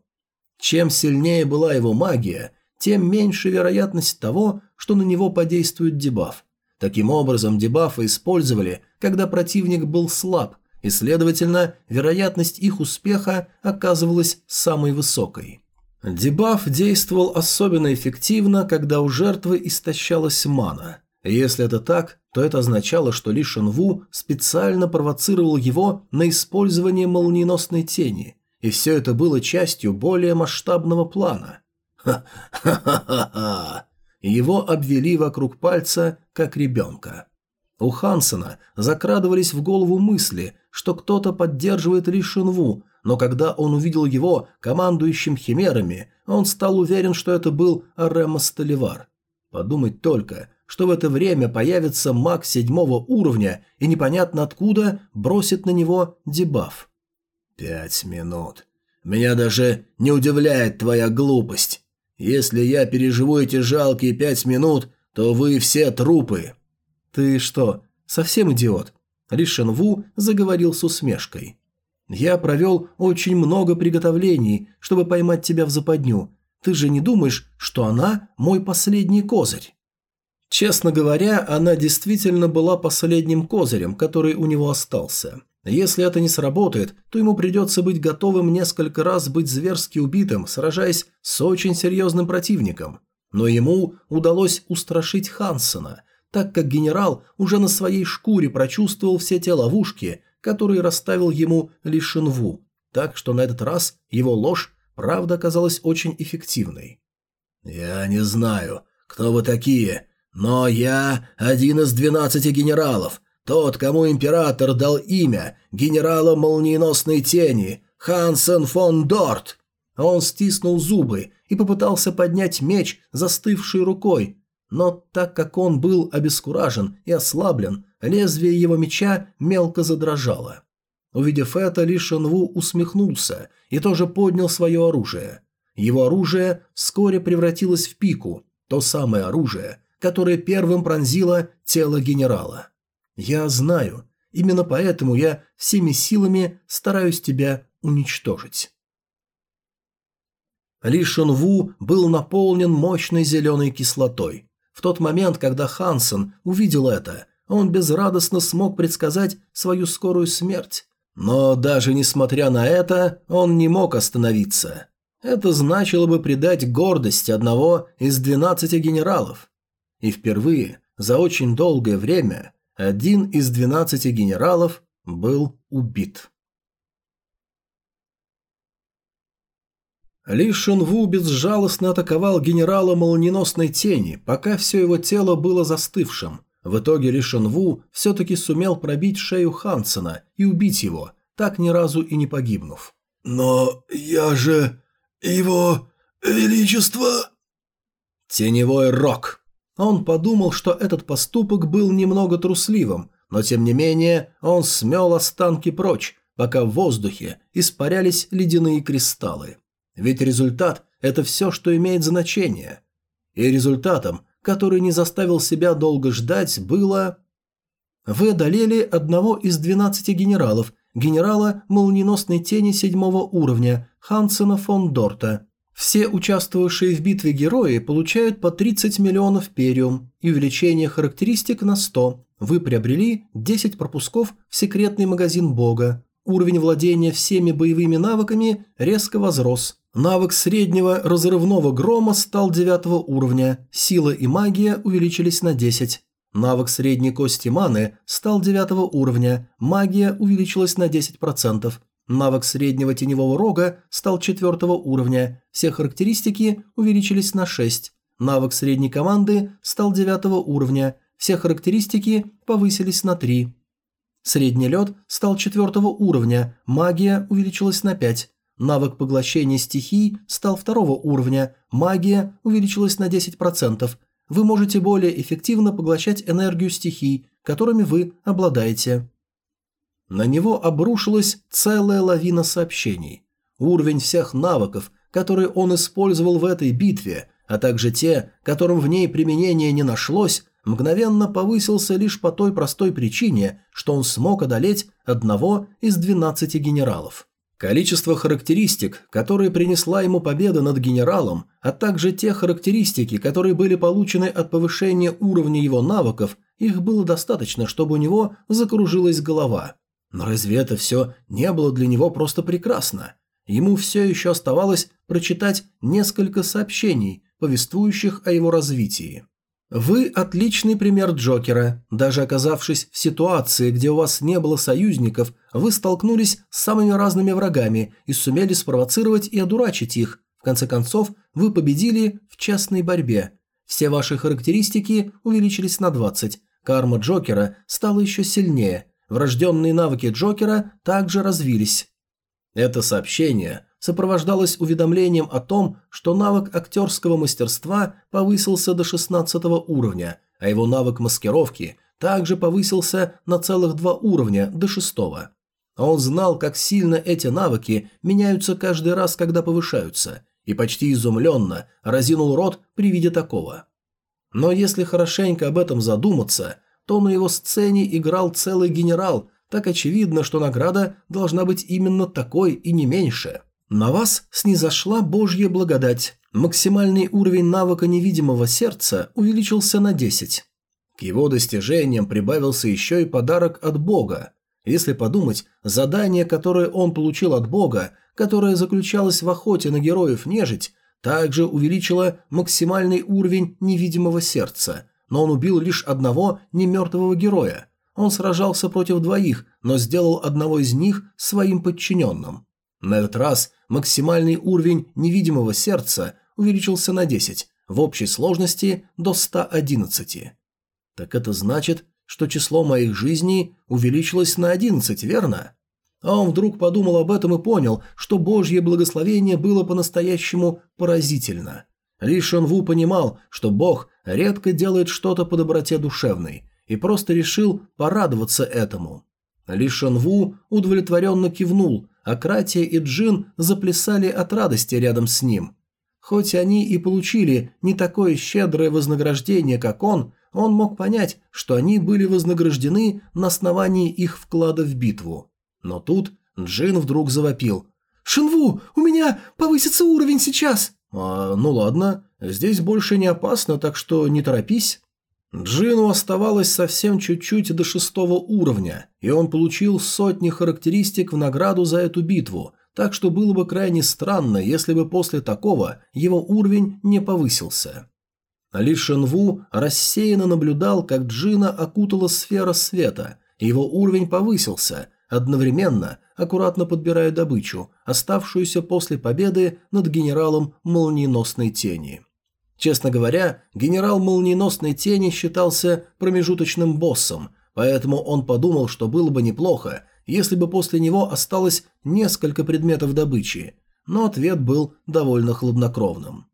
Чем сильнее была его магия, тем меньше вероятность того, что на него подействует дебаф. Таким образом, дебафы использовали, когда противник был слаб, и, следовательно, вероятность их успеха оказывалась самой высокой. Дебаф действовал особенно эффективно, когда у жертвы истощалась мана. Если это так, то это означало, что Ли Шенву специально провоцировал его на использование молниеносной тени, и все это было частью более масштабного плана. Ха-ха-ха-ха! Его обвели вокруг пальца, как ребенка. У Хансена закрадывались в голову мысли, что кто-то поддерживает Ли Шинву, но когда он увидел его командующим химерами, он стал уверен, что это был Арема Столивар. Подумать только, что в это время появится маг седьмого уровня и непонятно откуда бросит на него дебаф. «Пять минут. Меня даже не удивляет твоя глупость. Если я переживу эти жалкие пять минут, то вы все трупы». «Ты что, совсем идиот?» Ли Шенву заговорил с усмешкой. «Я провел очень много приготовлений, чтобы поймать тебя в западню. Ты же не думаешь, что она мой последний козырь?» Честно говоря, она действительно была последним козырем, который у него остался. Если это не сработает, то ему придется быть готовым несколько раз быть зверски убитым, сражаясь с очень серьезным противником. Но ему удалось устрашить Хансона, так как генерал уже на своей шкуре прочувствовал все те ловушки, которые расставил ему Ли Шинву, так что на этот раз его ложь правда оказалась очень эффективной. «Я не знаю, кто вы такие, но я один из двенадцати генералов, тот, кому император дал имя генерала молниеносной тени, Хансен фон Дорт. Он стиснул зубы и попытался поднять меч застывшей рукой, но так как он был обескуражен и ослаблен, лезвие его меча мелко задрожало. Увидев это, Ли Шенву усмехнулся и тоже поднял свое оружие. Его оружие вскоре превратилось в пику, то самое оружие, которое первым пронзило тело генерала. Я знаю. Именно поэтому я всеми силами стараюсь тебя уничтожить. Ли Шенву был наполнен мощной зеленой кислотой. В тот момент, когда Хансен увидел это, он безрадостно смог предсказать свою скорую смерть. Но даже несмотря на это, он не мог остановиться. Это значило бы предать гордость одного из двенадцати генералов. И впервые за очень долгое время один из двенадцати генералов был убит. Ли Шунву безжалостно атаковал генерала молниеносной тени, пока все его тело было застывшим. В итоге Ли Шунву все-таки сумел пробить шею Хансена и убить его, так ни разу и не погибнув. «Но я же... его... величество...» Теневой рок. Он подумал, что этот поступок был немного трусливым, но тем не менее он смел останки прочь, пока в воздухе испарялись ледяные кристаллы. Ведь результат – это все, что имеет значение. И результатом, который не заставил себя долго ждать, было... Вы одолели одного из двенадцати генералов, генерала молниеносной тени седьмого уровня, Хансена фон Дорта. Все участвовавшие в битве герои получают по 30 миллионов периум и увеличение характеристик на 100. Вы приобрели 10 пропусков в секретный магазин бога. Уровень владения всеми боевыми навыками резко возрос. Навык среднего разрывного грома стал 9 уровня, сила и магия увеличились на 10. Навык средней кости маны стал 9 уровня, магия увеличилась на 10%. Навык среднего теневого рога стал четвертого уровня, все характеристики увеличились на 6. Навык средней команды стал девятого уровня, все характеристики повысились на 3. Средний лед стал четвертого уровня, магия увеличилась на 5. Навык поглощения стихий стал второго уровня, магия увеличилась на 10%. Вы можете более эффективно поглощать энергию стихий, которыми вы обладаете. На него обрушилась целая лавина сообщений. Уровень всех навыков, которые он использовал в этой битве, а также те, которым в ней применения не нашлось, мгновенно повысился лишь по той простой причине, что он смог одолеть одного из 12 генералов. Количество характеристик, которые принесла ему победа над генералом, а также те характеристики, которые были получены от повышения уровня его навыков, их было достаточно, чтобы у него закружилась голова. Но разве это все не было для него просто прекрасно? Ему все еще оставалось прочитать несколько сообщений, повествующих о его развитии. Вы отличный пример Джокера. Даже оказавшись в ситуации, где у вас не было союзников, вы столкнулись с самыми разными врагами и сумели спровоцировать и одурачить их. В конце концов, вы победили в честной борьбе. Все ваши характеристики увеличились на 20. Карма Джокера стала еще сильнее. Врожденные навыки Джокера также развились. Это сообщение сопровождалось уведомлением о том, что навык актерского мастерства повысился до 16 уровня, а его навык маскировки также повысился на целых два уровня до 6. Он знал, как сильно эти навыки меняются каждый раз, когда повышаются, и почти изумленно разинул рот при виде такого. Но если хорошенько об этом задуматься, то на его сцене играл целый генерал, так очевидно, что награда должна быть именно такой и не меньше. На вас снизошла Божья благодать. Максимальный уровень навыка невидимого сердца увеличился на 10. К его достижениям прибавился еще и подарок от Бога. Если подумать, задание, которое он получил от Бога, которое заключалось в охоте на героев нежить, также увеличило максимальный уровень невидимого сердца, но он убил лишь одного немертвого героя. Он сражался против двоих, но сделал одного из них своим подчиненным. На этот раз максимальный уровень невидимого сердца увеличился на 10, в общей сложности до 111. Так это значит, что число моих жизней увеличилось на 11, верно? А он вдруг подумал об этом и понял, что Божье благословение было по-настоящему поразительно. Ли Шенву понимал, что Бог редко делает что-то по доброте душевной, и просто решил порадоваться этому. Ли Шенву удовлетворенно кивнул, а Кратия и Джин заплясали от радости рядом с ним. Хоть они и получили не такое щедрое вознаграждение, как он, он мог понять, что они были вознаграждены на основании их вклада в битву. Но тут Джин вдруг завопил. «Шинву, у меня повысится уровень сейчас!» «А, ну ладно, здесь больше не опасно, так что не торопись». Джину оставалось совсем чуть-чуть до шестого уровня, и он получил сотни характеристик в награду за эту битву, так что было бы крайне странно, если бы после такого его уровень не повысился. Ли Шенву рассеянно наблюдал, как Джина окутала сфера света, и его уровень повысился, одновременно аккуратно подбирая добычу, оставшуюся после победы над генералом молниеносной тени. Честно говоря, генерал молниеносной тени считался промежуточным боссом, поэтому он подумал, что было бы неплохо, если бы после него осталось несколько предметов добычи, но ответ был довольно хладнокровным.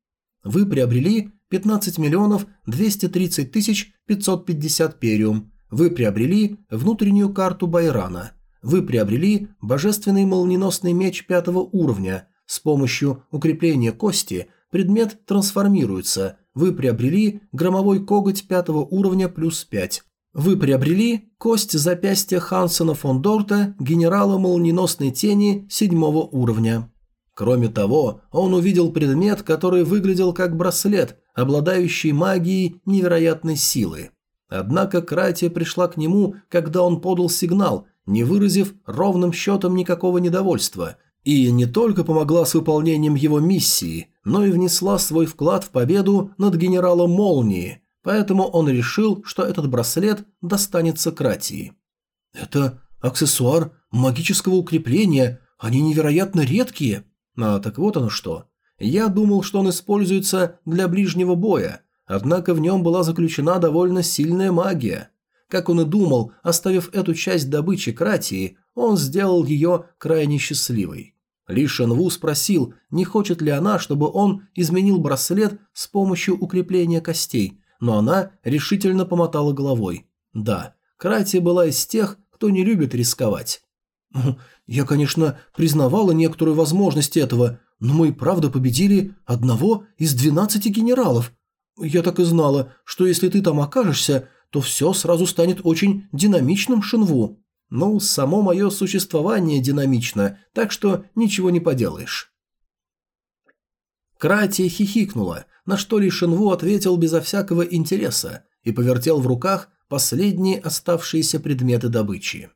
Вы приобрели 15 миллионов 230 тысяч 550 периум. Вы приобрели внутреннюю карту Байрана. Вы приобрели божественный молниеносный меч пятого уровня. С помощью укрепления кости предмет трансформируется. Вы приобрели громовой коготь пятого уровня плюс 5. Вы приобрели кость запястья Хансона фон Дорта, генерала молниеносной тени седьмого уровня. Кроме того, он увидел предмет, который выглядел как браслет, обладающий магией невероятной силы. Однако Кратия пришла к нему, когда он подал сигнал, не выразив ровным счетом никакого недовольства, и не только помогла с выполнением его миссии, но и внесла свой вклад в победу над генералом Молнии, поэтому он решил, что этот браслет достанется Кратии. «Это аксессуар магического укрепления, они невероятно редкие». А так вот оно что. Я думал, что он используется для ближнего боя, однако в нем была заключена довольно сильная магия. Как он и думал, оставив эту часть добычи Кратии, он сделал ее крайне счастливой. Ли Шенву спросил, не хочет ли она, чтобы он изменил браслет с помощью укрепления костей, но она решительно помотала головой. Да, Крати была из тех, кто не любит рисковать. «Я, конечно, признавала некоторую возможность этого, но мы и правда победили одного из двенадцати генералов. Я так и знала, что если ты там окажешься, то все сразу станет очень динамичным, Шинву. Ну, само мое существование динамично, так что ничего не поделаешь. Кратия хихикнула, на что Ли Шинву ответил безо всякого интереса и повертел в руках последние оставшиеся предметы добычи.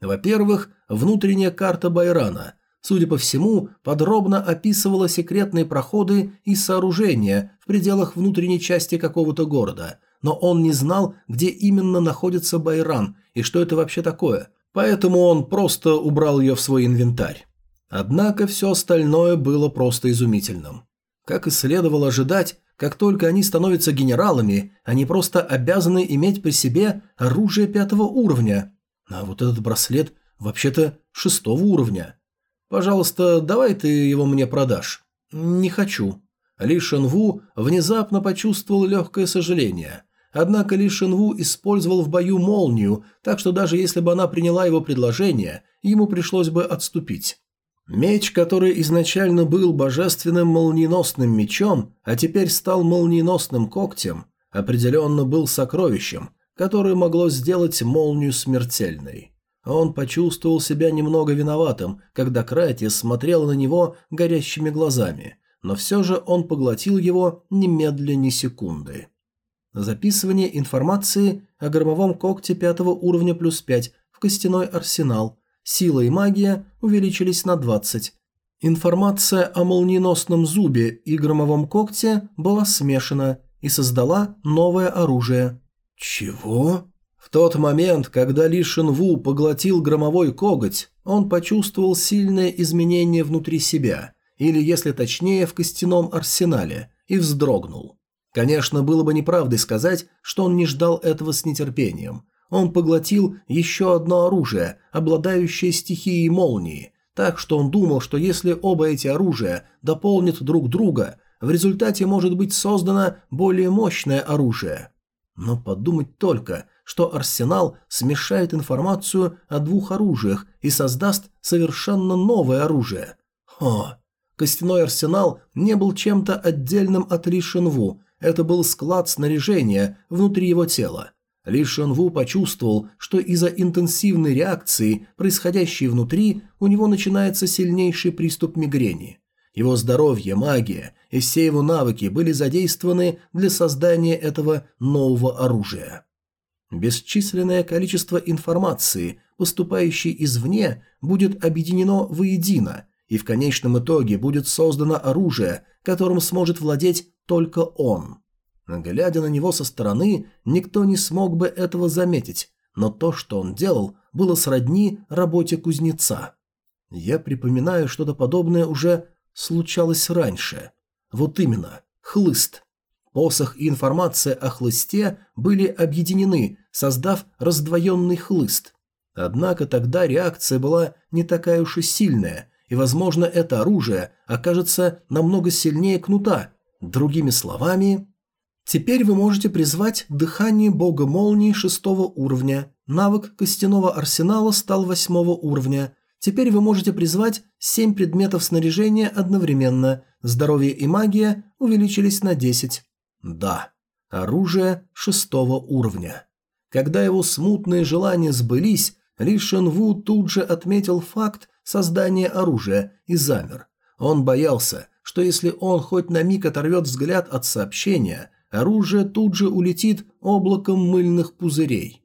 Во-первых, внутренняя карта Байрана, судя по всему, подробно описывала секретные проходы и сооружения в пределах внутренней части какого-то города, но он не знал, где именно находится Байран и что это вообще такое, поэтому он просто убрал ее в свой инвентарь. Однако все остальное было просто изумительным. Как и следовало ожидать, как только они становятся генералами, они просто обязаны иметь при себе оружие пятого уровня. А вот этот браслет вообще-то шестого уровня. Пожалуйста, давай ты его мне продашь. Не хочу. Ли Шенву внезапно почувствовал легкое сожаление. Однако Ли Шенву использовал в бою молнию, так что даже если бы она приняла его предложение, ему пришлось бы отступить. Меч, который изначально был божественным молниеносным мечом, а теперь стал молниеносным когтем, определенно был сокровищем, которое могло сделать молнию смертельной. Он почувствовал себя немного виноватым, когда Кратис смотрел на него горящими глазами, но все же он поглотил его немедленно ни секунды. Записывание информации о громовом когте пятого уровня плюс 5 в костяной арсенал – Сила и магия увеличились на 20. Информация о молниеносном зубе и громовом когте была смешана и создала новое оружие. Чего? В тот момент, когда Ли Шинву поглотил громовой коготь, он почувствовал сильное изменение внутри себя, или, если точнее, в костяном арсенале, и вздрогнул. Конечно, было бы неправдой сказать, что он не ждал этого с нетерпением – он поглотил еще одно оружие, обладающее стихией молнии, так что он думал, что если оба эти оружия дополнят друг друга, в результате может быть создано более мощное оружие. Но подумать только, что арсенал смешает информацию о двух оружиях и создаст совершенно новое оружие. Хо! Костяной арсенал не был чем-то отдельным от Ли Шинву, это был склад снаряжения внутри его тела. Ли Шенву почувствовал, что из-за интенсивной реакции, происходящей внутри, у него начинается сильнейший приступ мигрени. Его здоровье, магия и все его навыки были задействованы для создания этого нового оружия. Бесчисленное количество информации, поступающей извне, будет объединено воедино, и в конечном итоге будет создано оружие, которым сможет владеть только он. Глядя на него со стороны, никто не смог бы этого заметить, но то, что он делал, было сродни работе кузнеца. Я припоминаю, что-то подобное уже случалось раньше. Вот именно, хлыст. Посох и информация о хлысте были объединены, создав раздвоенный хлыст. Однако тогда реакция была не такая уж и сильная, и, возможно, это оружие окажется намного сильнее кнута. Другими словами, Теперь вы можете призвать дыхание бога молнии шестого уровня. Навык костяного арсенала стал восьмого уровня. Теперь вы можете призвать семь предметов снаряжения одновременно. Здоровье и магия увеличились на 10. Да, оружие шестого уровня. Когда его смутные желания сбылись, Ли Шенву тут же отметил факт создания оружия и замер. Он боялся, что если он хоть на миг оторвет взгляд от сообщения – оружие тут же улетит облаком мыльных пузырей.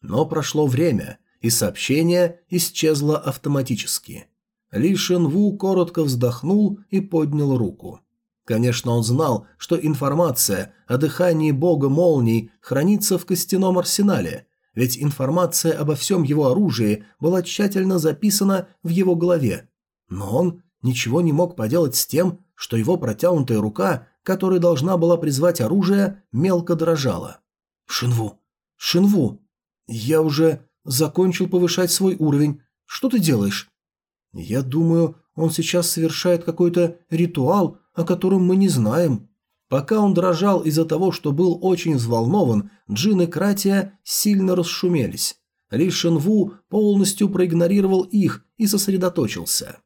Но прошло время, и сообщение исчезло автоматически. Ли Шенву коротко вздохнул и поднял руку. Конечно, он знал, что информация о дыхании бога молний хранится в костяном арсенале, ведь информация обо всем его оружии была тщательно записана в его голове. Но он ничего не мог поделать с тем, что его протянутая рука которая должна была призвать оружие, мелко дрожала. «Шинву! Шинву! Я уже закончил повышать свой уровень. Что ты делаешь?» «Я думаю, он сейчас совершает какой-то ритуал, о котором мы не знаем». Пока он дрожал из-за того, что был очень взволнован, Джин и Кратия сильно расшумелись. Ли Шинву полностью проигнорировал их и сосредоточился.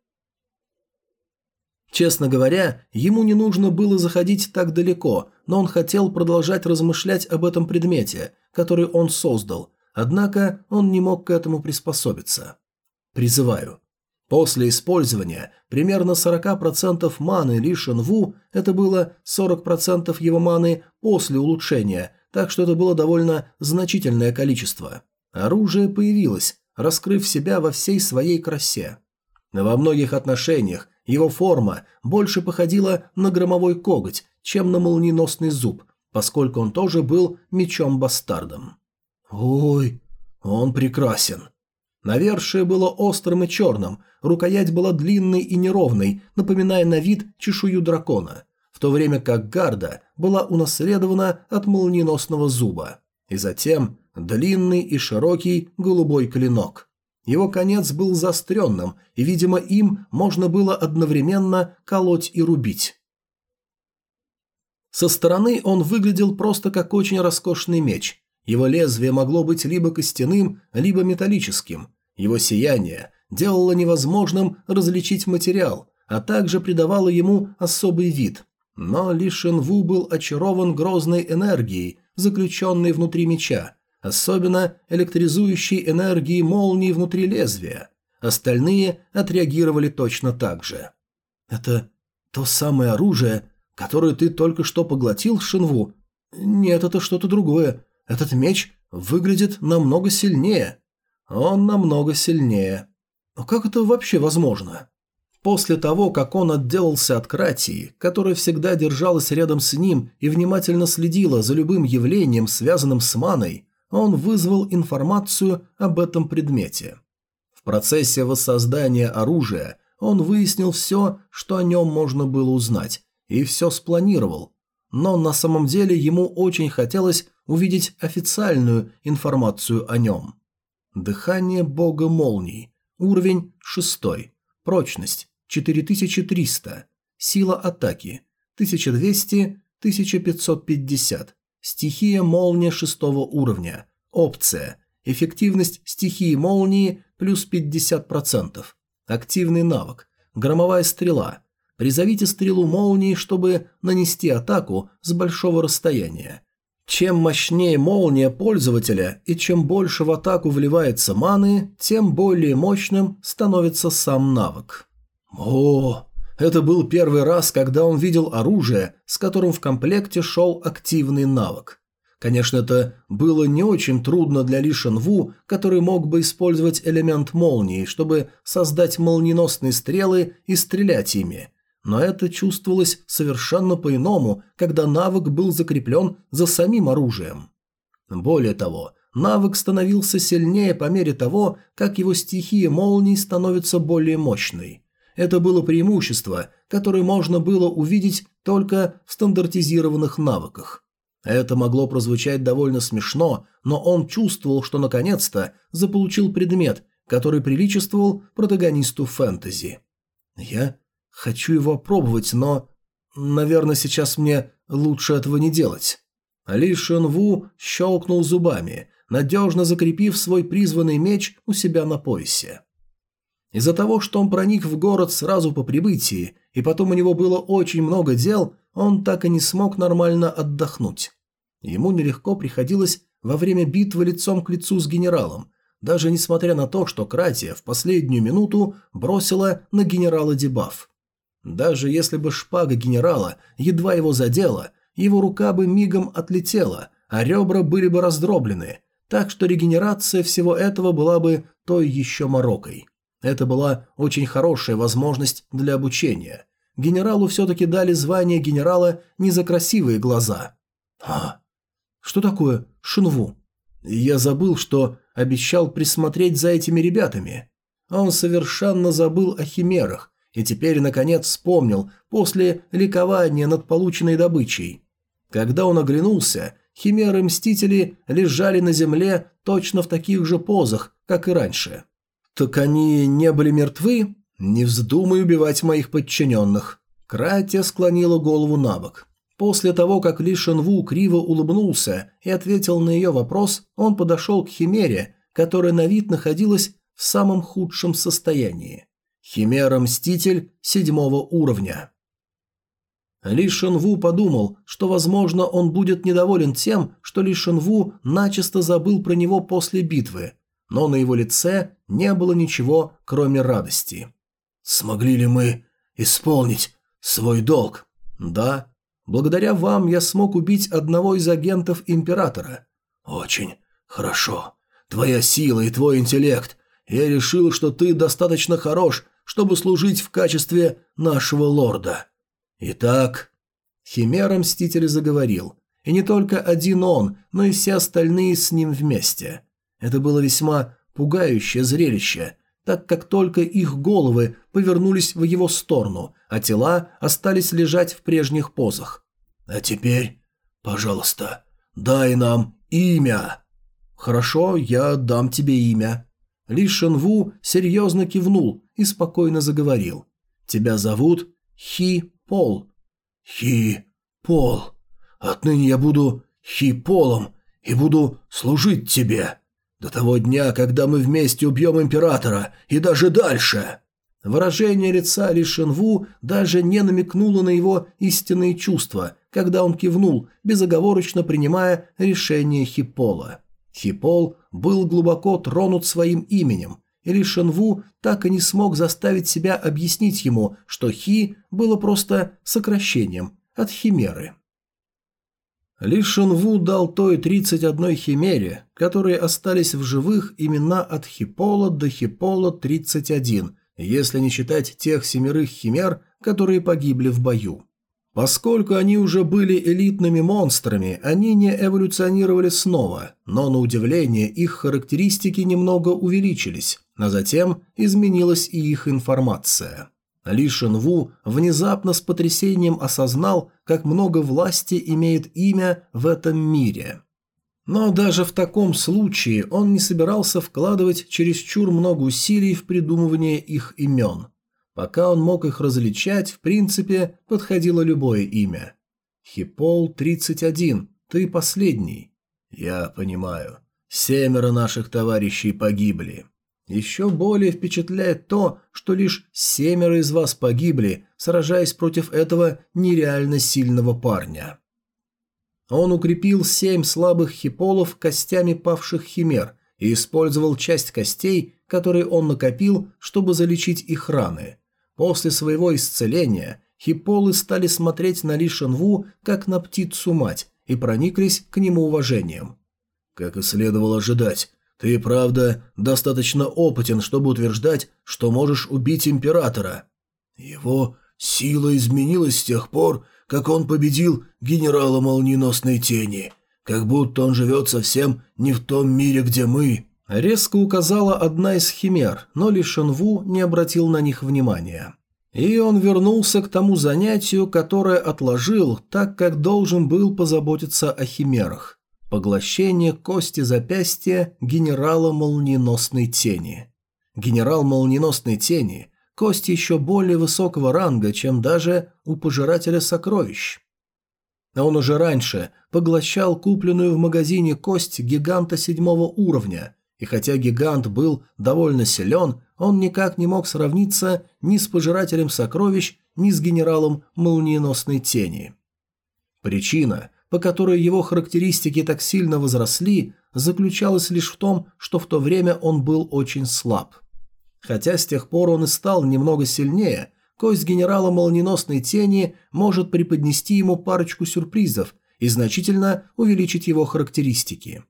Честно говоря, ему не нужно было заходить так далеко, но он хотел продолжать размышлять об этом предмете, который он создал, однако он не мог к этому приспособиться. Призываю. После использования примерно 40% маны Ли Шенву, это было 40% его маны после улучшения, так что это было довольно значительное количество. Оружие появилось, раскрыв себя во всей своей красе. Во многих отношениях его форма больше походила на громовой коготь, чем на молниеносный зуб, поскольку он тоже был мечом-бастардом. Ой, он прекрасен. Навершие было острым и черным, рукоять была длинной и неровной, напоминая на вид чешую дракона, в то время как гарда была унаследована от молниеносного зуба. И затем длинный и широкий голубой клинок. Его конец был заостренным, и, видимо, им можно было одновременно колоть и рубить. Со стороны он выглядел просто как очень роскошный меч. Его лезвие могло быть либо костяным, либо металлическим. Его сияние делало невозможным различить материал, а также придавало ему особый вид. Но Ли Шенву был очарован грозной энергией, заключенной внутри меча, особенно электризующей энергии молнии внутри лезвия. Остальные отреагировали точно так же. «Это то самое оружие, которое ты только что поглотил, Шинву?» «Нет, это что-то другое. Этот меч выглядит намного сильнее». «Он намного сильнее». «Но как это вообще возможно?» После того, как он отделался от Кратии, которая всегда держалась рядом с ним и внимательно следила за любым явлением, связанным с маной, он вызвал информацию об этом предмете. В процессе воссоздания оружия он выяснил все, что о нем можно было узнать, и все спланировал. Но на самом деле ему очень хотелось увидеть официальную информацию о нем. Дыхание бога молний. Уровень 6. Прочность 4300. Сила атаки 1200-1550. Стихия молния шестого уровня. Опция. Эффективность стихии молнии плюс 50%. Активный навык. Громовая стрела. Призовите стрелу молнии, чтобы нанести атаку с большого расстояния. Чем мощнее молния пользователя и чем больше в атаку вливается маны, тем более мощным становится сам навык. О, это был первый раз, когда он видел оружие, с которым в комплекте шел активный навык. Конечно, это было не очень трудно для Ли Шенву, который мог бы использовать элемент молнии, чтобы создать молниеносные стрелы и стрелять ими. Но это чувствовалось совершенно по-иному, когда навык был закреплен за самим оружием. Более того, навык становился сильнее по мере того, как его стихия молнии становится более мощной. Это было преимущество, которое можно было увидеть только в стандартизированных навыках. Это могло прозвучать довольно смешно, но он чувствовал, что наконец-то заполучил предмет, который приличествовал протагонисту фэнтези. «Я хочу его опробовать, но... Наверное, сейчас мне лучше этого не делать». Ли Шен Ву щелкнул зубами, надежно закрепив свой призванный меч у себя на поясе. Из-за того, что он проник в город сразу по прибытии, и потом у него было очень много дел, он так и не смог нормально отдохнуть. Ему нелегко приходилось во время битвы лицом к лицу с генералом, даже несмотря на то, что Кратия в последнюю минуту бросила на генерала дебаф. Даже если бы шпага генерала едва его задела, его рука бы мигом отлетела, а ребра были бы раздроблены, так что регенерация всего этого была бы той еще морокой. Это была очень хорошая возможность для обучения. Генералу все-таки дали звание генерала не за красивые глаза. А, что такое Шинву? Я забыл, что обещал присмотреть за этими ребятами. Он совершенно забыл о химерах и теперь, наконец, вспомнил после ликования над полученной добычей. Когда он оглянулся, химеры-мстители лежали на земле точно в таких же позах, как и раньше. «Так они не были мертвы? Не вздумай убивать моих подчиненных». Кратя склонила голову на бок. После того, как Ли Шенву криво улыбнулся и ответил на ее вопрос, он подошел к Химере, которая на вид находилась в самом худшем состоянии. Химера-мститель седьмого уровня. Ли Шенву подумал, что, возможно, он будет недоволен тем, что Ли Шенву начисто забыл про него после битвы, но на его лице не было ничего, кроме радости. «Смогли ли мы исполнить свой долг?» «Да. Благодаря вам я смог убить одного из агентов Императора». «Очень хорошо. Твоя сила и твой интеллект. Я решил, что ты достаточно хорош, чтобы служить в качестве нашего лорда». «Итак...» Химера Мститель заговорил. И не только один он, но и все остальные с ним вместе. Это было весьма пугающее зрелище, так как только их головы повернулись в его сторону, а тела остались лежать в прежних позах. «А теперь, пожалуйста, дай нам имя!» «Хорошо, я дам тебе имя». Ли Шенву серьезно кивнул и спокойно заговорил. «Тебя зовут Хи Пол. Хи-Пол. Отныне я буду Хи-Полом и буду служить тебе. До того дня, когда мы вместе убьем Императора, и даже дальше». Выражение лица Ли Шенву даже не намекнуло на его истинные чувства, когда он кивнул, безоговорочно принимая решение Хипола. Хипол был глубоко тронут своим именем, или Шенву так и не смог заставить себя объяснить ему, что Хи было просто сокращением от Химеры. Ли Шенву дал той 31 Химере, которые остались в живых имена от Хипола до Хипола 31, если не считать тех семерых Химер, которые погибли в бою. Поскольку они уже были элитными монстрами, они не эволюционировали снова, но на удивление их характеристики немного увеличились, а затем изменилась и их информация. Ли Шенву внезапно с потрясением осознал, как много власти имеет имя в этом мире. Но даже в таком случае он не собирался вкладывать чересчур много усилий в придумывание их имен – Пока он мог их различать, в принципе, подходило любое имя. Хипол-31, ты последний. Я понимаю. Семеро наших товарищей погибли. Еще более впечатляет то, что лишь семеро из вас погибли, сражаясь против этого нереально сильного парня. Он укрепил семь слабых хиполов костями павших химер и использовал часть костей, которые он накопил, чтобы залечить их раны. После своего исцеления хиполы стали смотреть на Ли Шенву как на птицу-мать и прониклись к нему уважением. «Как и следовало ожидать, ты, правда, достаточно опытен, чтобы утверждать, что можешь убить императора. Его сила изменилась с тех пор, как он победил генерала Молниеносной Тени, как будто он живет совсем не в том мире, где мы». Резко указала одна из химер, но Ли Шенву не обратил на них внимания. И он вернулся к тому занятию, которое отложил, так как должен был позаботиться о химерах. Поглощение кости запястья генерала Молниеносной Тени. Генерал Молниеносной Тени – кость еще более высокого ранга, чем даже у Пожирателя Сокровищ. Он уже раньше поглощал купленную в магазине кость гиганта седьмого уровня, и хотя гигант был довольно силен, он никак не мог сравниться ни с Пожирателем Сокровищ, ни с Генералом Молниеносной Тени. Причина, по которой его характеристики так сильно возросли, заключалась лишь в том, что в то время он был очень слаб. Хотя с тех пор он и стал немного сильнее, кость генерала Молниеносной Тени может преподнести ему парочку сюрпризов и значительно увеличить его характеристики.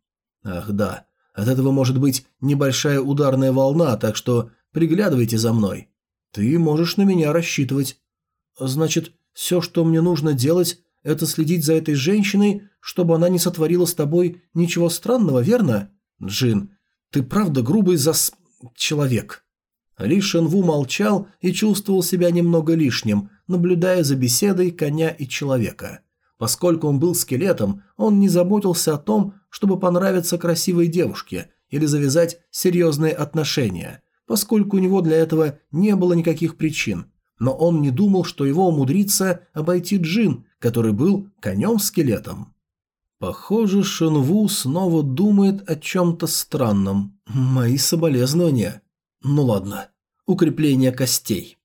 Ах да, от этого может быть небольшая ударная волна, так что приглядывайте за мной. Ты можешь на меня рассчитывать. Значит, все, что мне нужно делать, это следить за этой женщиной, чтобы она не сотворила с тобой ничего странного, верно? Джин, ты правда грубый зас... человек». Ли Шенву молчал и чувствовал себя немного лишним, наблюдая за беседой коня и человека. Поскольку он был скелетом, он не заботился о том, чтобы понравиться красивой девушке или завязать серьезные отношения, поскольку у него для этого не было никаких причин. Но он не думал, что его умудрится обойти Джин, который был конем-скелетом. Похоже, Шенву снова думает о чем-то странном. Мои соболезнования. Ну ладно. Укрепление костей.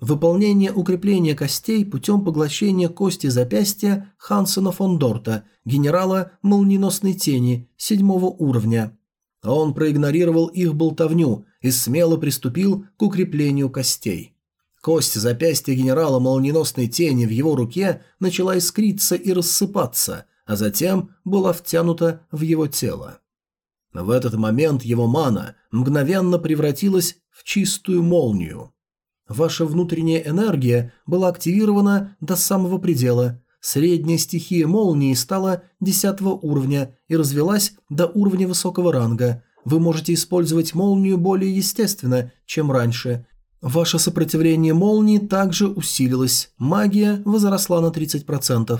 Выполнение укрепления костей путем поглощения кости запястья Хансена фон Дорта, генерала молниеносной тени, седьмого уровня. Он проигнорировал их болтовню и смело приступил к укреплению костей. Кость запястья генерала молниеносной тени в его руке начала искриться и рассыпаться, а затем была втянута в его тело. В этот момент его мана мгновенно превратилась в чистую молнию. Ваша внутренняя энергия была активирована до самого предела. Средняя стихия молнии стала 10 уровня и развелась до уровня высокого ранга. Вы можете использовать молнию более естественно, чем раньше. Ваше сопротивление молнии также усилилось. Магия возросла на 30%.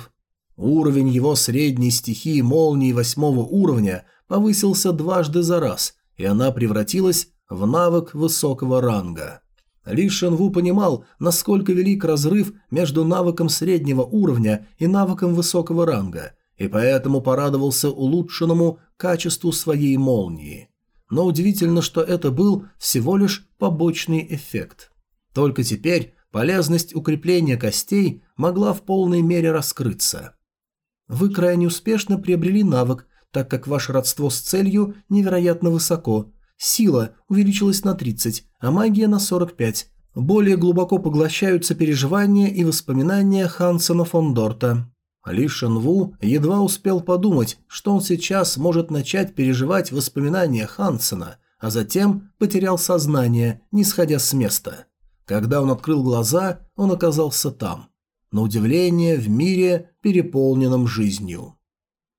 Уровень его средней стихии молнии восьмого уровня повысился дважды за раз, и она превратилась в навык высокого ранга. Ли Шенву понимал, насколько велик разрыв между навыком среднего уровня и навыком высокого ранга, и поэтому порадовался улучшенному качеству своей молнии. Но удивительно, что это был всего лишь побочный эффект. Только теперь полезность укрепления костей могла в полной мере раскрыться. Вы крайне успешно приобрели навык, так как ваше родство с целью невероятно высоко, Сила увеличилась на 30, а магия на 45. Более глубоко поглощаются переживания и воспоминания Хансена фон Дорта. Ли Шенву едва успел подумать, что он сейчас может начать переживать воспоминания Хансена, а затем потерял сознание, не сходя с места. Когда он открыл глаза, он оказался там. На удивление, в мире, переполненном жизнью.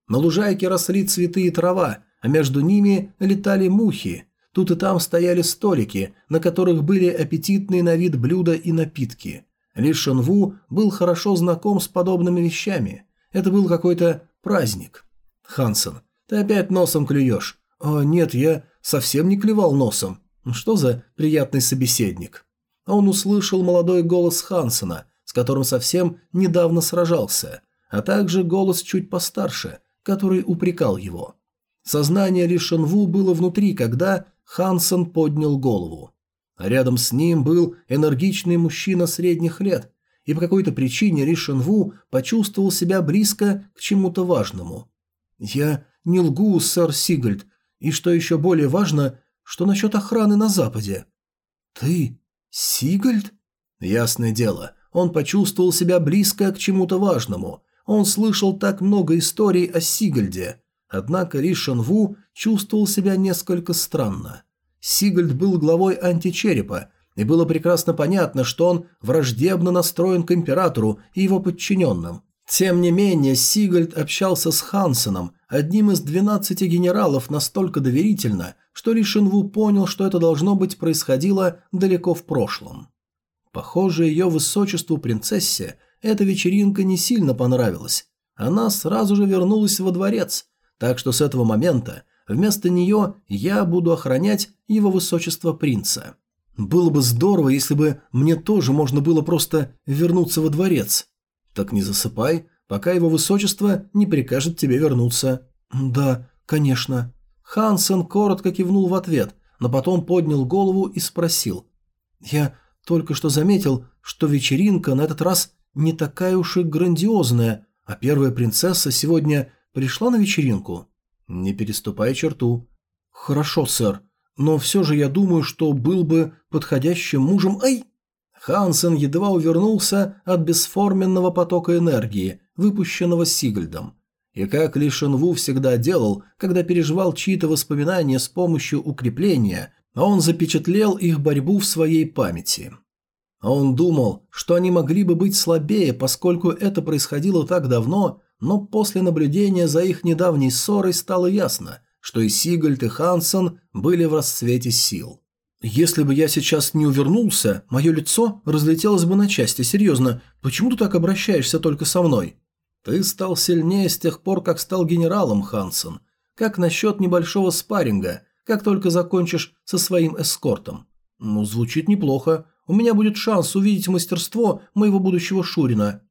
На лужайке росли цветы и трава, а между ними летали мухи. Тут и там стояли столики, на которых были аппетитные на вид блюда и напитки. Ли Шенву был хорошо знаком с подобными вещами. Это был какой-то праздник. Хансен, ты опять носом клюешь. О, нет, я совсем не клевал носом. Что за приятный собеседник? Он услышал молодой голос Хансена, с которым совсем недавно сражался, а также голос чуть постарше, который упрекал его. Сознание Ли Шенву было внутри, когда Хансен поднял голову. Рядом с ним был энергичный мужчина средних лет, и по какой-то причине Ли Шенву почувствовал себя близко к чему-то важному. «Я не лгу, сэр Сигальд, и что еще более важно, что насчет охраны на Западе?» «Ты Сигальд?» Ясное дело, он почувствовал себя близко к чему-то важному. Он слышал так много историй о Сигальде, Однако Ри Шенву чувствовал себя несколько странно. Сигальд был главой античерепа, и было прекрасно понятно, что он враждебно настроен к императору и его подчиненным. Тем не менее, Сигальд общался с Хансеном, одним из двенадцати генералов, настолько доверительно, что Ли Шинву понял, что это должно быть происходило далеко в прошлом. Похоже, ее высочеству принцессе эта вечеринка не сильно понравилась. Она сразу же вернулась во дворец, так что с этого момента вместо нее я буду охранять его высочество принца. Было бы здорово, если бы мне тоже можно было просто вернуться во дворец. Так не засыпай, пока его высочество не прикажет тебе вернуться. Да, конечно. Хансен коротко кивнул в ответ, но потом поднял голову и спросил. Я только что заметил, что вечеринка на этот раз не такая уж и грандиозная, а первая принцесса сегодня Пришла на вечеринку? Не переступай черту. Хорошо, сэр. Но все же я думаю, что был бы подходящим мужем... Ай! Хансен едва увернулся от бесформенного потока энергии, выпущенного Сигальдом. И как Ли Шенву всегда делал, когда переживал чьи-то воспоминания с помощью укрепления, он запечатлел их борьбу в своей памяти. Он думал, что они могли бы быть слабее, поскольку это происходило так давно, но после наблюдения за их недавней ссорой стало ясно, что и Сигальд, и Хансен были в расцвете сил. «Если бы я сейчас не увернулся, мое лицо разлетелось бы на части. Серьезно, почему ты так обращаешься только со мной?» «Ты стал сильнее с тех пор, как стал генералом, Хансен. Как насчет небольшого спарринга, как только закончишь со своим эскортом?» «Ну, звучит неплохо. У меня будет шанс увидеть мастерство моего будущего Шурина».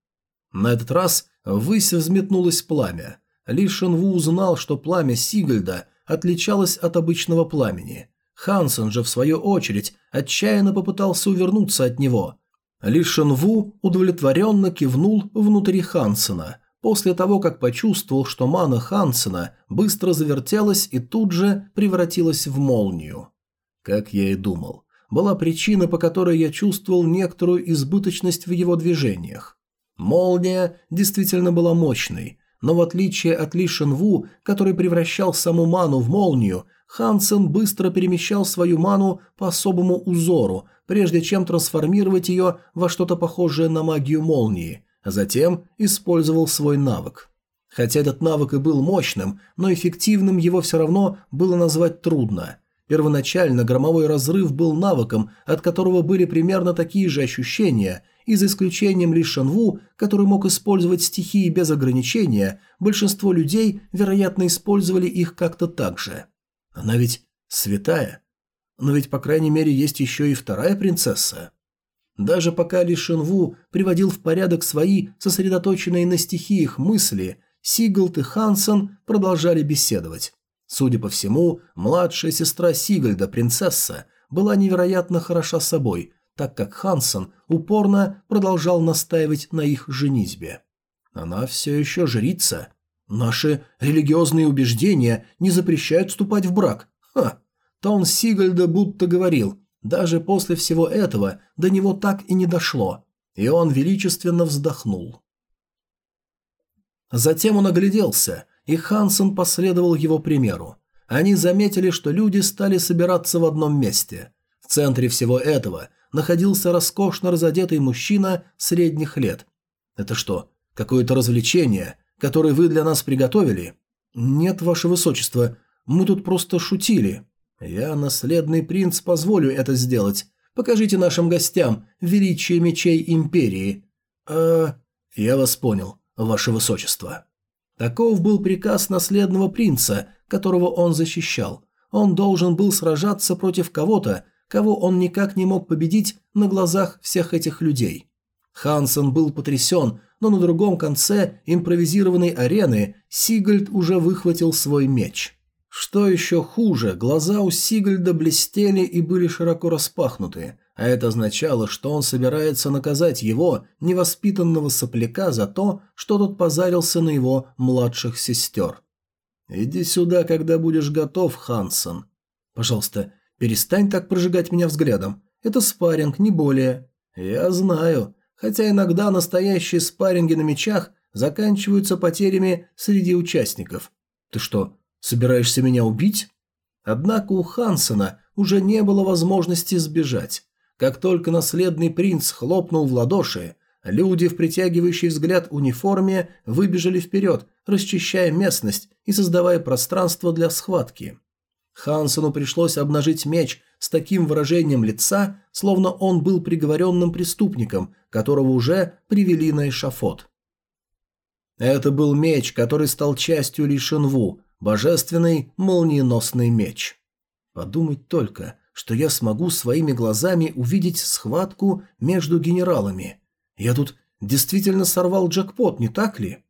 На этот раз Ввысь взметнулось пламя. Ли Шенву узнал, что пламя Сигальда отличалось от обычного пламени. Хансен же, в свою очередь, отчаянно попытался увернуться от него. Ли Шенву удовлетворенно кивнул внутри Хансена, после того, как почувствовал, что мана Хансена быстро завертелась и тут же превратилась в молнию. Как я и думал, была причина, по которой я чувствовал некоторую избыточность в его движениях. Молния действительно была мощной, но в отличие от Ли Шенву, который превращал саму ману в молнию, Хансен быстро перемещал свою ману по особому узору, прежде чем трансформировать ее во что-то похожее на магию молнии, а затем использовал свой навык. Хотя этот навык и был мощным, но эффективным его все равно было назвать трудно. Первоначально громовой разрыв был навыком, от которого были примерно такие же ощущения, и за исключением лишь Шанву, который мог использовать стихии без ограничения, большинство людей, вероятно, использовали их как-то так же. Она ведь святая. Но ведь, по крайней мере, есть еще и вторая принцесса. Даже пока Ли Шинву приводил в порядок свои, сосредоточенные на стихиях мысли, Сигалд и Хансен продолжали беседовать. Судя по всему, младшая сестра Сигальда, принцесса, была невероятно хороша собой, так как Хансен упорно продолжал настаивать на их женитьбе. Она все еще жрица. Наши религиозные убеждения не запрещают вступать в брак. Ха! Тон Сигальда будто говорил, даже после всего этого до него так и не дошло, и он величественно вздохнул. Затем он огляделся, и Хансен последовал его примеру. Они заметили, что люди стали собираться в одном месте. В центре всего этого находился роскошно разодетый мужчина средних лет. «Это что, какое-то развлечение, которое вы для нас приготовили?» «Нет, ваше высочество, мы тут просто шутили». «Я, наследный принц, позволю это сделать. Покажите нашим гостям величие мечей Империи». «Э, я вас понял, ваше высочество». Таков был приказ наследного принца, которого он защищал. Он должен был сражаться против кого-то, кого он никак не мог победить на глазах всех этих людей. Хансен был потрясен, но на другом конце импровизированной арены Сигальд уже выхватил свой меч. Что еще хуже, глаза у Сигальда блестели и были широко распахнуты, а это означало, что он собирается наказать его, невоспитанного сопляка, за то, что тот позарился на его младших сестер. «Иди сюда, когда будешь готов, Хансен. Пожалуйста, перестань так прожигать меня взглядом. Это спарринг, не более». «Я знаю, хотя иногда настоящие спарринги на мечах заканчиваются потерями среди участников. Ты что, Собираешься меня убить?» Однако у Хансена уже не было возможности сбежать. Как только наследный принц хлопнул в ладоши, люди в притягивающей взгляд униформе выбежали вперед, расчищая местность и создавая пространство для схватки. Хансену пришлось обнажить меч с таким выражением лица, словно он был приговоренным преступником, которого уже привели на эшафот. Это был меч, который стал частью Ли Шинву, Божественный молниеносный меч. Подумать только, что я смогу своими глазами увидеть схватку между генералами. Я тут действительно сорвал джекпот, не так ли?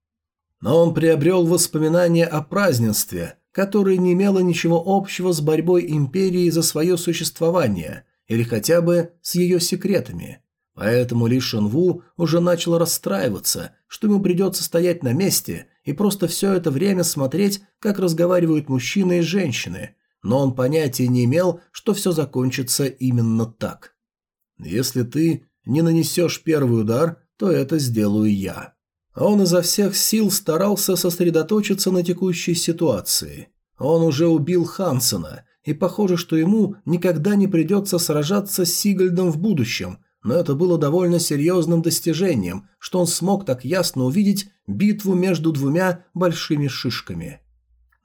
Но он приобрел воспоминания о празднестве, которое не имело ничего общего с борьбой империи за свое существование или хотя бы с ее секретами. Поэтому Ли Шенву уже начал расстраиваться, что ему придется стоять на месте и просто все это время смотреть, как разговаривают мужчины и женщины, но он понятия не имел, что все закончится именно так. «Если ты не нанесешь первый удар, то это сделаю я». Он изо всех сил старался сосредоточиться на текущей ситуации. Он уже убил Хансена, и похоже, что ему никогда не придется сражаться с Сигальдом в будущем, но это было довольно серьезным достижением, что он смог так ясно увидеть битву между двумя большими шишками.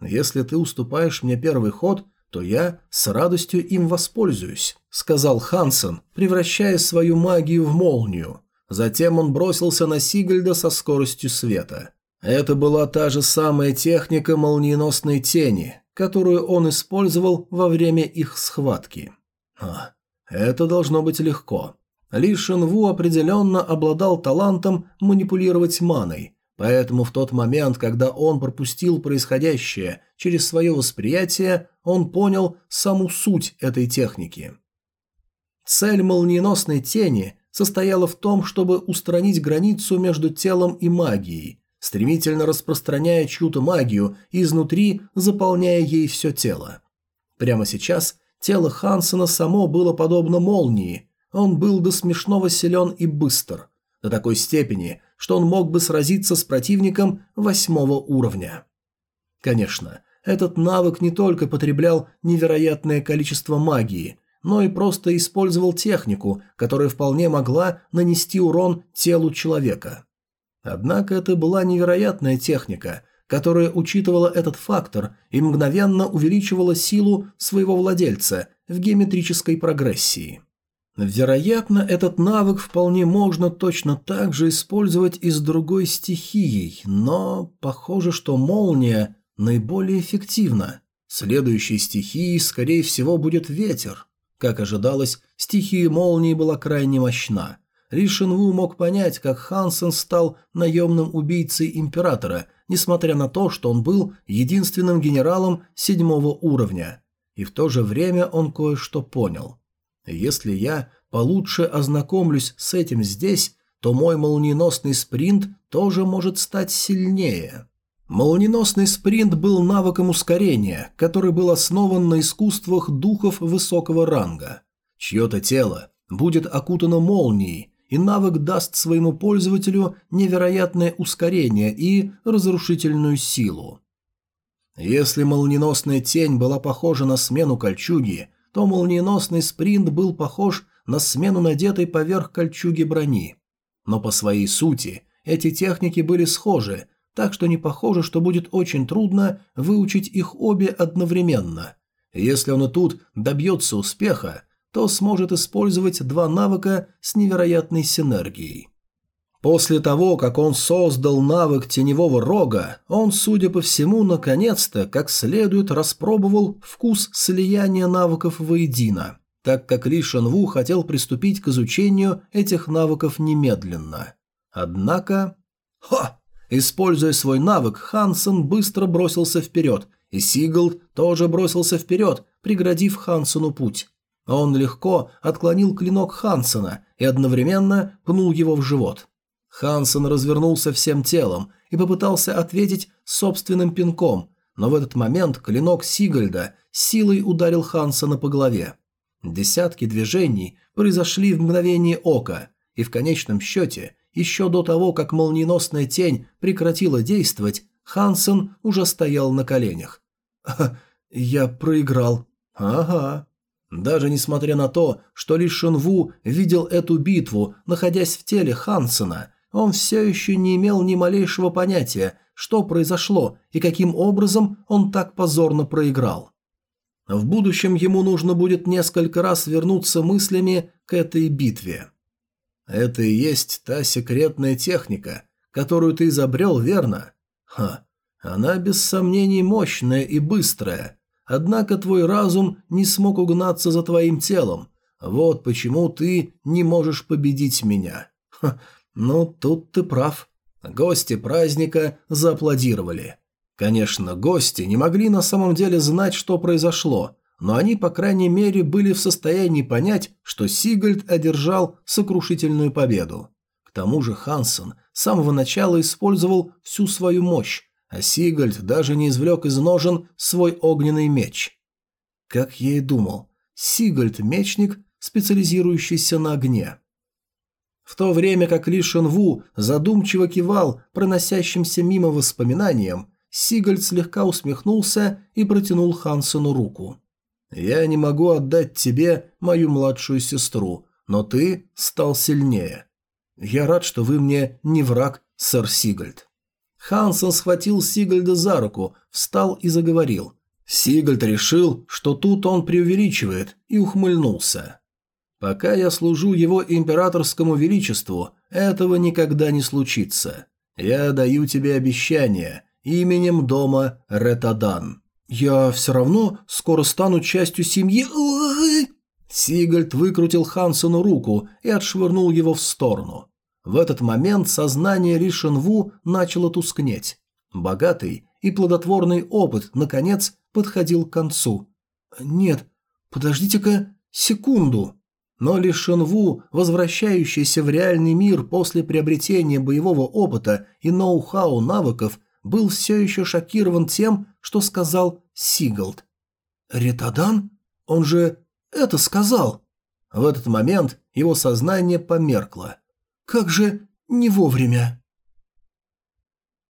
«Если ты уступаешь мне первый ход, то я с радостью им воспользуюсь», — сказал Хансен, превращая свою магию в молнию. Затем он бросился на Сигальда со скоростью света. Это была та же самая техника молниеносной тени, которую он использовал во время их схватки. А, это должно быть легко. Ли Шинву определенно обладал талантом манипулировать маной, поэтому в тот момент, когда он пропустил происходящее через свое восприятие, он понял саму суть этой техники. Цель молниеносной тени состояла в том, чтобы устранить границу между телом и магией, стремительно распространяя чью-то магию и изнутри заполняя ей все тело. Прямо сейчас тело Хансена само было подобно молнии, он был до смешного силен и быстр, до такой степени, что он мог бы сразиться с противником восьмого уровня. Конечно, этот навык не только потреблял невероятное количество магии, но и просто использовал технику, которая вполне могла нанести урон телу человека. Однако это была невероятная техника, которая учитывала этот фактор и мгновенно увеличивала силу своего владельца в геометрической прогрессии. Вероятно, этот навык вполне можно точно так же использовать и с другой стихией, но похоже, что молния наиболее эффективна. Следующей стихией, скорее всего, будет ветер. Как ожидалось, стихия молнии была крайне мощна. Ли Шинву мог понять, как Хансен стал наемным убийцей императора, несмотря на то, что он был единственным генералом седьмого уровня. И в то же время он кое-что понял. Если я получше ознакомлюсь с этим здесь, то мой молниеносный спринт тоже может стать сильнее. Молниеносный спринт был навыком ускорения, который был основан на искусствах духов высокого ранга. Чье-то тело будет окутано молнией, и навык даст своему пользователю невероятное ускорение и разрушительную силу. Если молниеносная тень была похожа на смену кольчуги, то молниеносный спринт был похож на смену надетой поверх кольчуги брони. Но по своей сути эти техники были схожи, так что не похоже, что будет очень трудно выучить их обе одновременно. Если он и тут добьется успеха, то сможет использовать два навыка с невероятной синергией. После того, как он создал навык теневого рога, он, судя по всему, наконец-то, как следует, распробовал вкус слияния навыков воедино, так как Ли Шенву хотел приступить к изучению этих навыков немедленно. Однако... Ха! Используя свой навык, Хансен быстро бросился вперед, и Сигалд тоже бросился вперед, преградив Хансену путь. Он легко отклонил клинок Хансена и одновременно пнул его в живот. Хансен развернулся всем телом и попытался ответить собственным пинком, но в этот момент клинок Сигальда силой ударил Хансена по голове. Десятки движений произошли в мгновение ока, и в конечном счете еще до того, как молниеносная тень прекратила действовать, Хансен уже стоял на коленях. «Я проиграл». «Ага». Даже несмотря на то, что Ли Шенву видел эту битву, находясь в теле Хансена, он все еще не имел ни малейшего понятия, что произошло и каким образом он так позорно проиграл. В будущем ему нужно будет несколько раз вернуться мыслями к этой битве. Это и есть та секретная техника, которую ты изобрел, верно? Ха, она без сомнений мощная и быстрая. Однако твой разум не смог угнаться за твоим телом. Вот почему ты не можешь победить меня. Ха, ну, тут ты прав. Гости праздника зааплодировали. Конечно, гости не могли на самом деле знать, что произошло, но они, по крайней мере, были в состоянии понять, что Сигальд одержал сокрушительную победу. К тому же Хансен с самого начала использовал всю свою мощь, а Сигальд даже не извлек из ножен свой огненный меч. Как я и думал, Сигальд – мечник, специализирующийся на огне. В то время как Ли Шенву задумчиво кивал проносящимся мимо воспоминаниям, Сигальд слегка усмехнулся и протянул Хансену руку. Я не могу отдать тебе мою младшую сестру, но ты стал сильнее. Я рад, что вы мне не враг, сэр Сигальд». Хансен схватил Сигальда за руку, встал и заговорил. Сигальд решил, что тут он преувеличивает, и ухмыльнулся. «Пока я служу его императорскому величеству, этого никогда не случится. Я даю тебе обещание именем дома Ретадан». «Я все равно скоро стану частью семьи...» Сигальд выкрутил Хансену руку и отшвырнул его в сторону. В этот момент сознание Ли Шенву начало тускнеть. Богатый и плодотворный опыт, наконец, подходил к концу. «Нет, подождите-ка секунду». Но Ли Шенву, возвращающийся в реальный мир после приобретения боевого опыта и ноу-хау навыков, был все еще шокирован тем, что сказал Сигалд. «Ритадан? Он же это сказал!» В этот момент его сознание померкло. «Как же не вовремя!»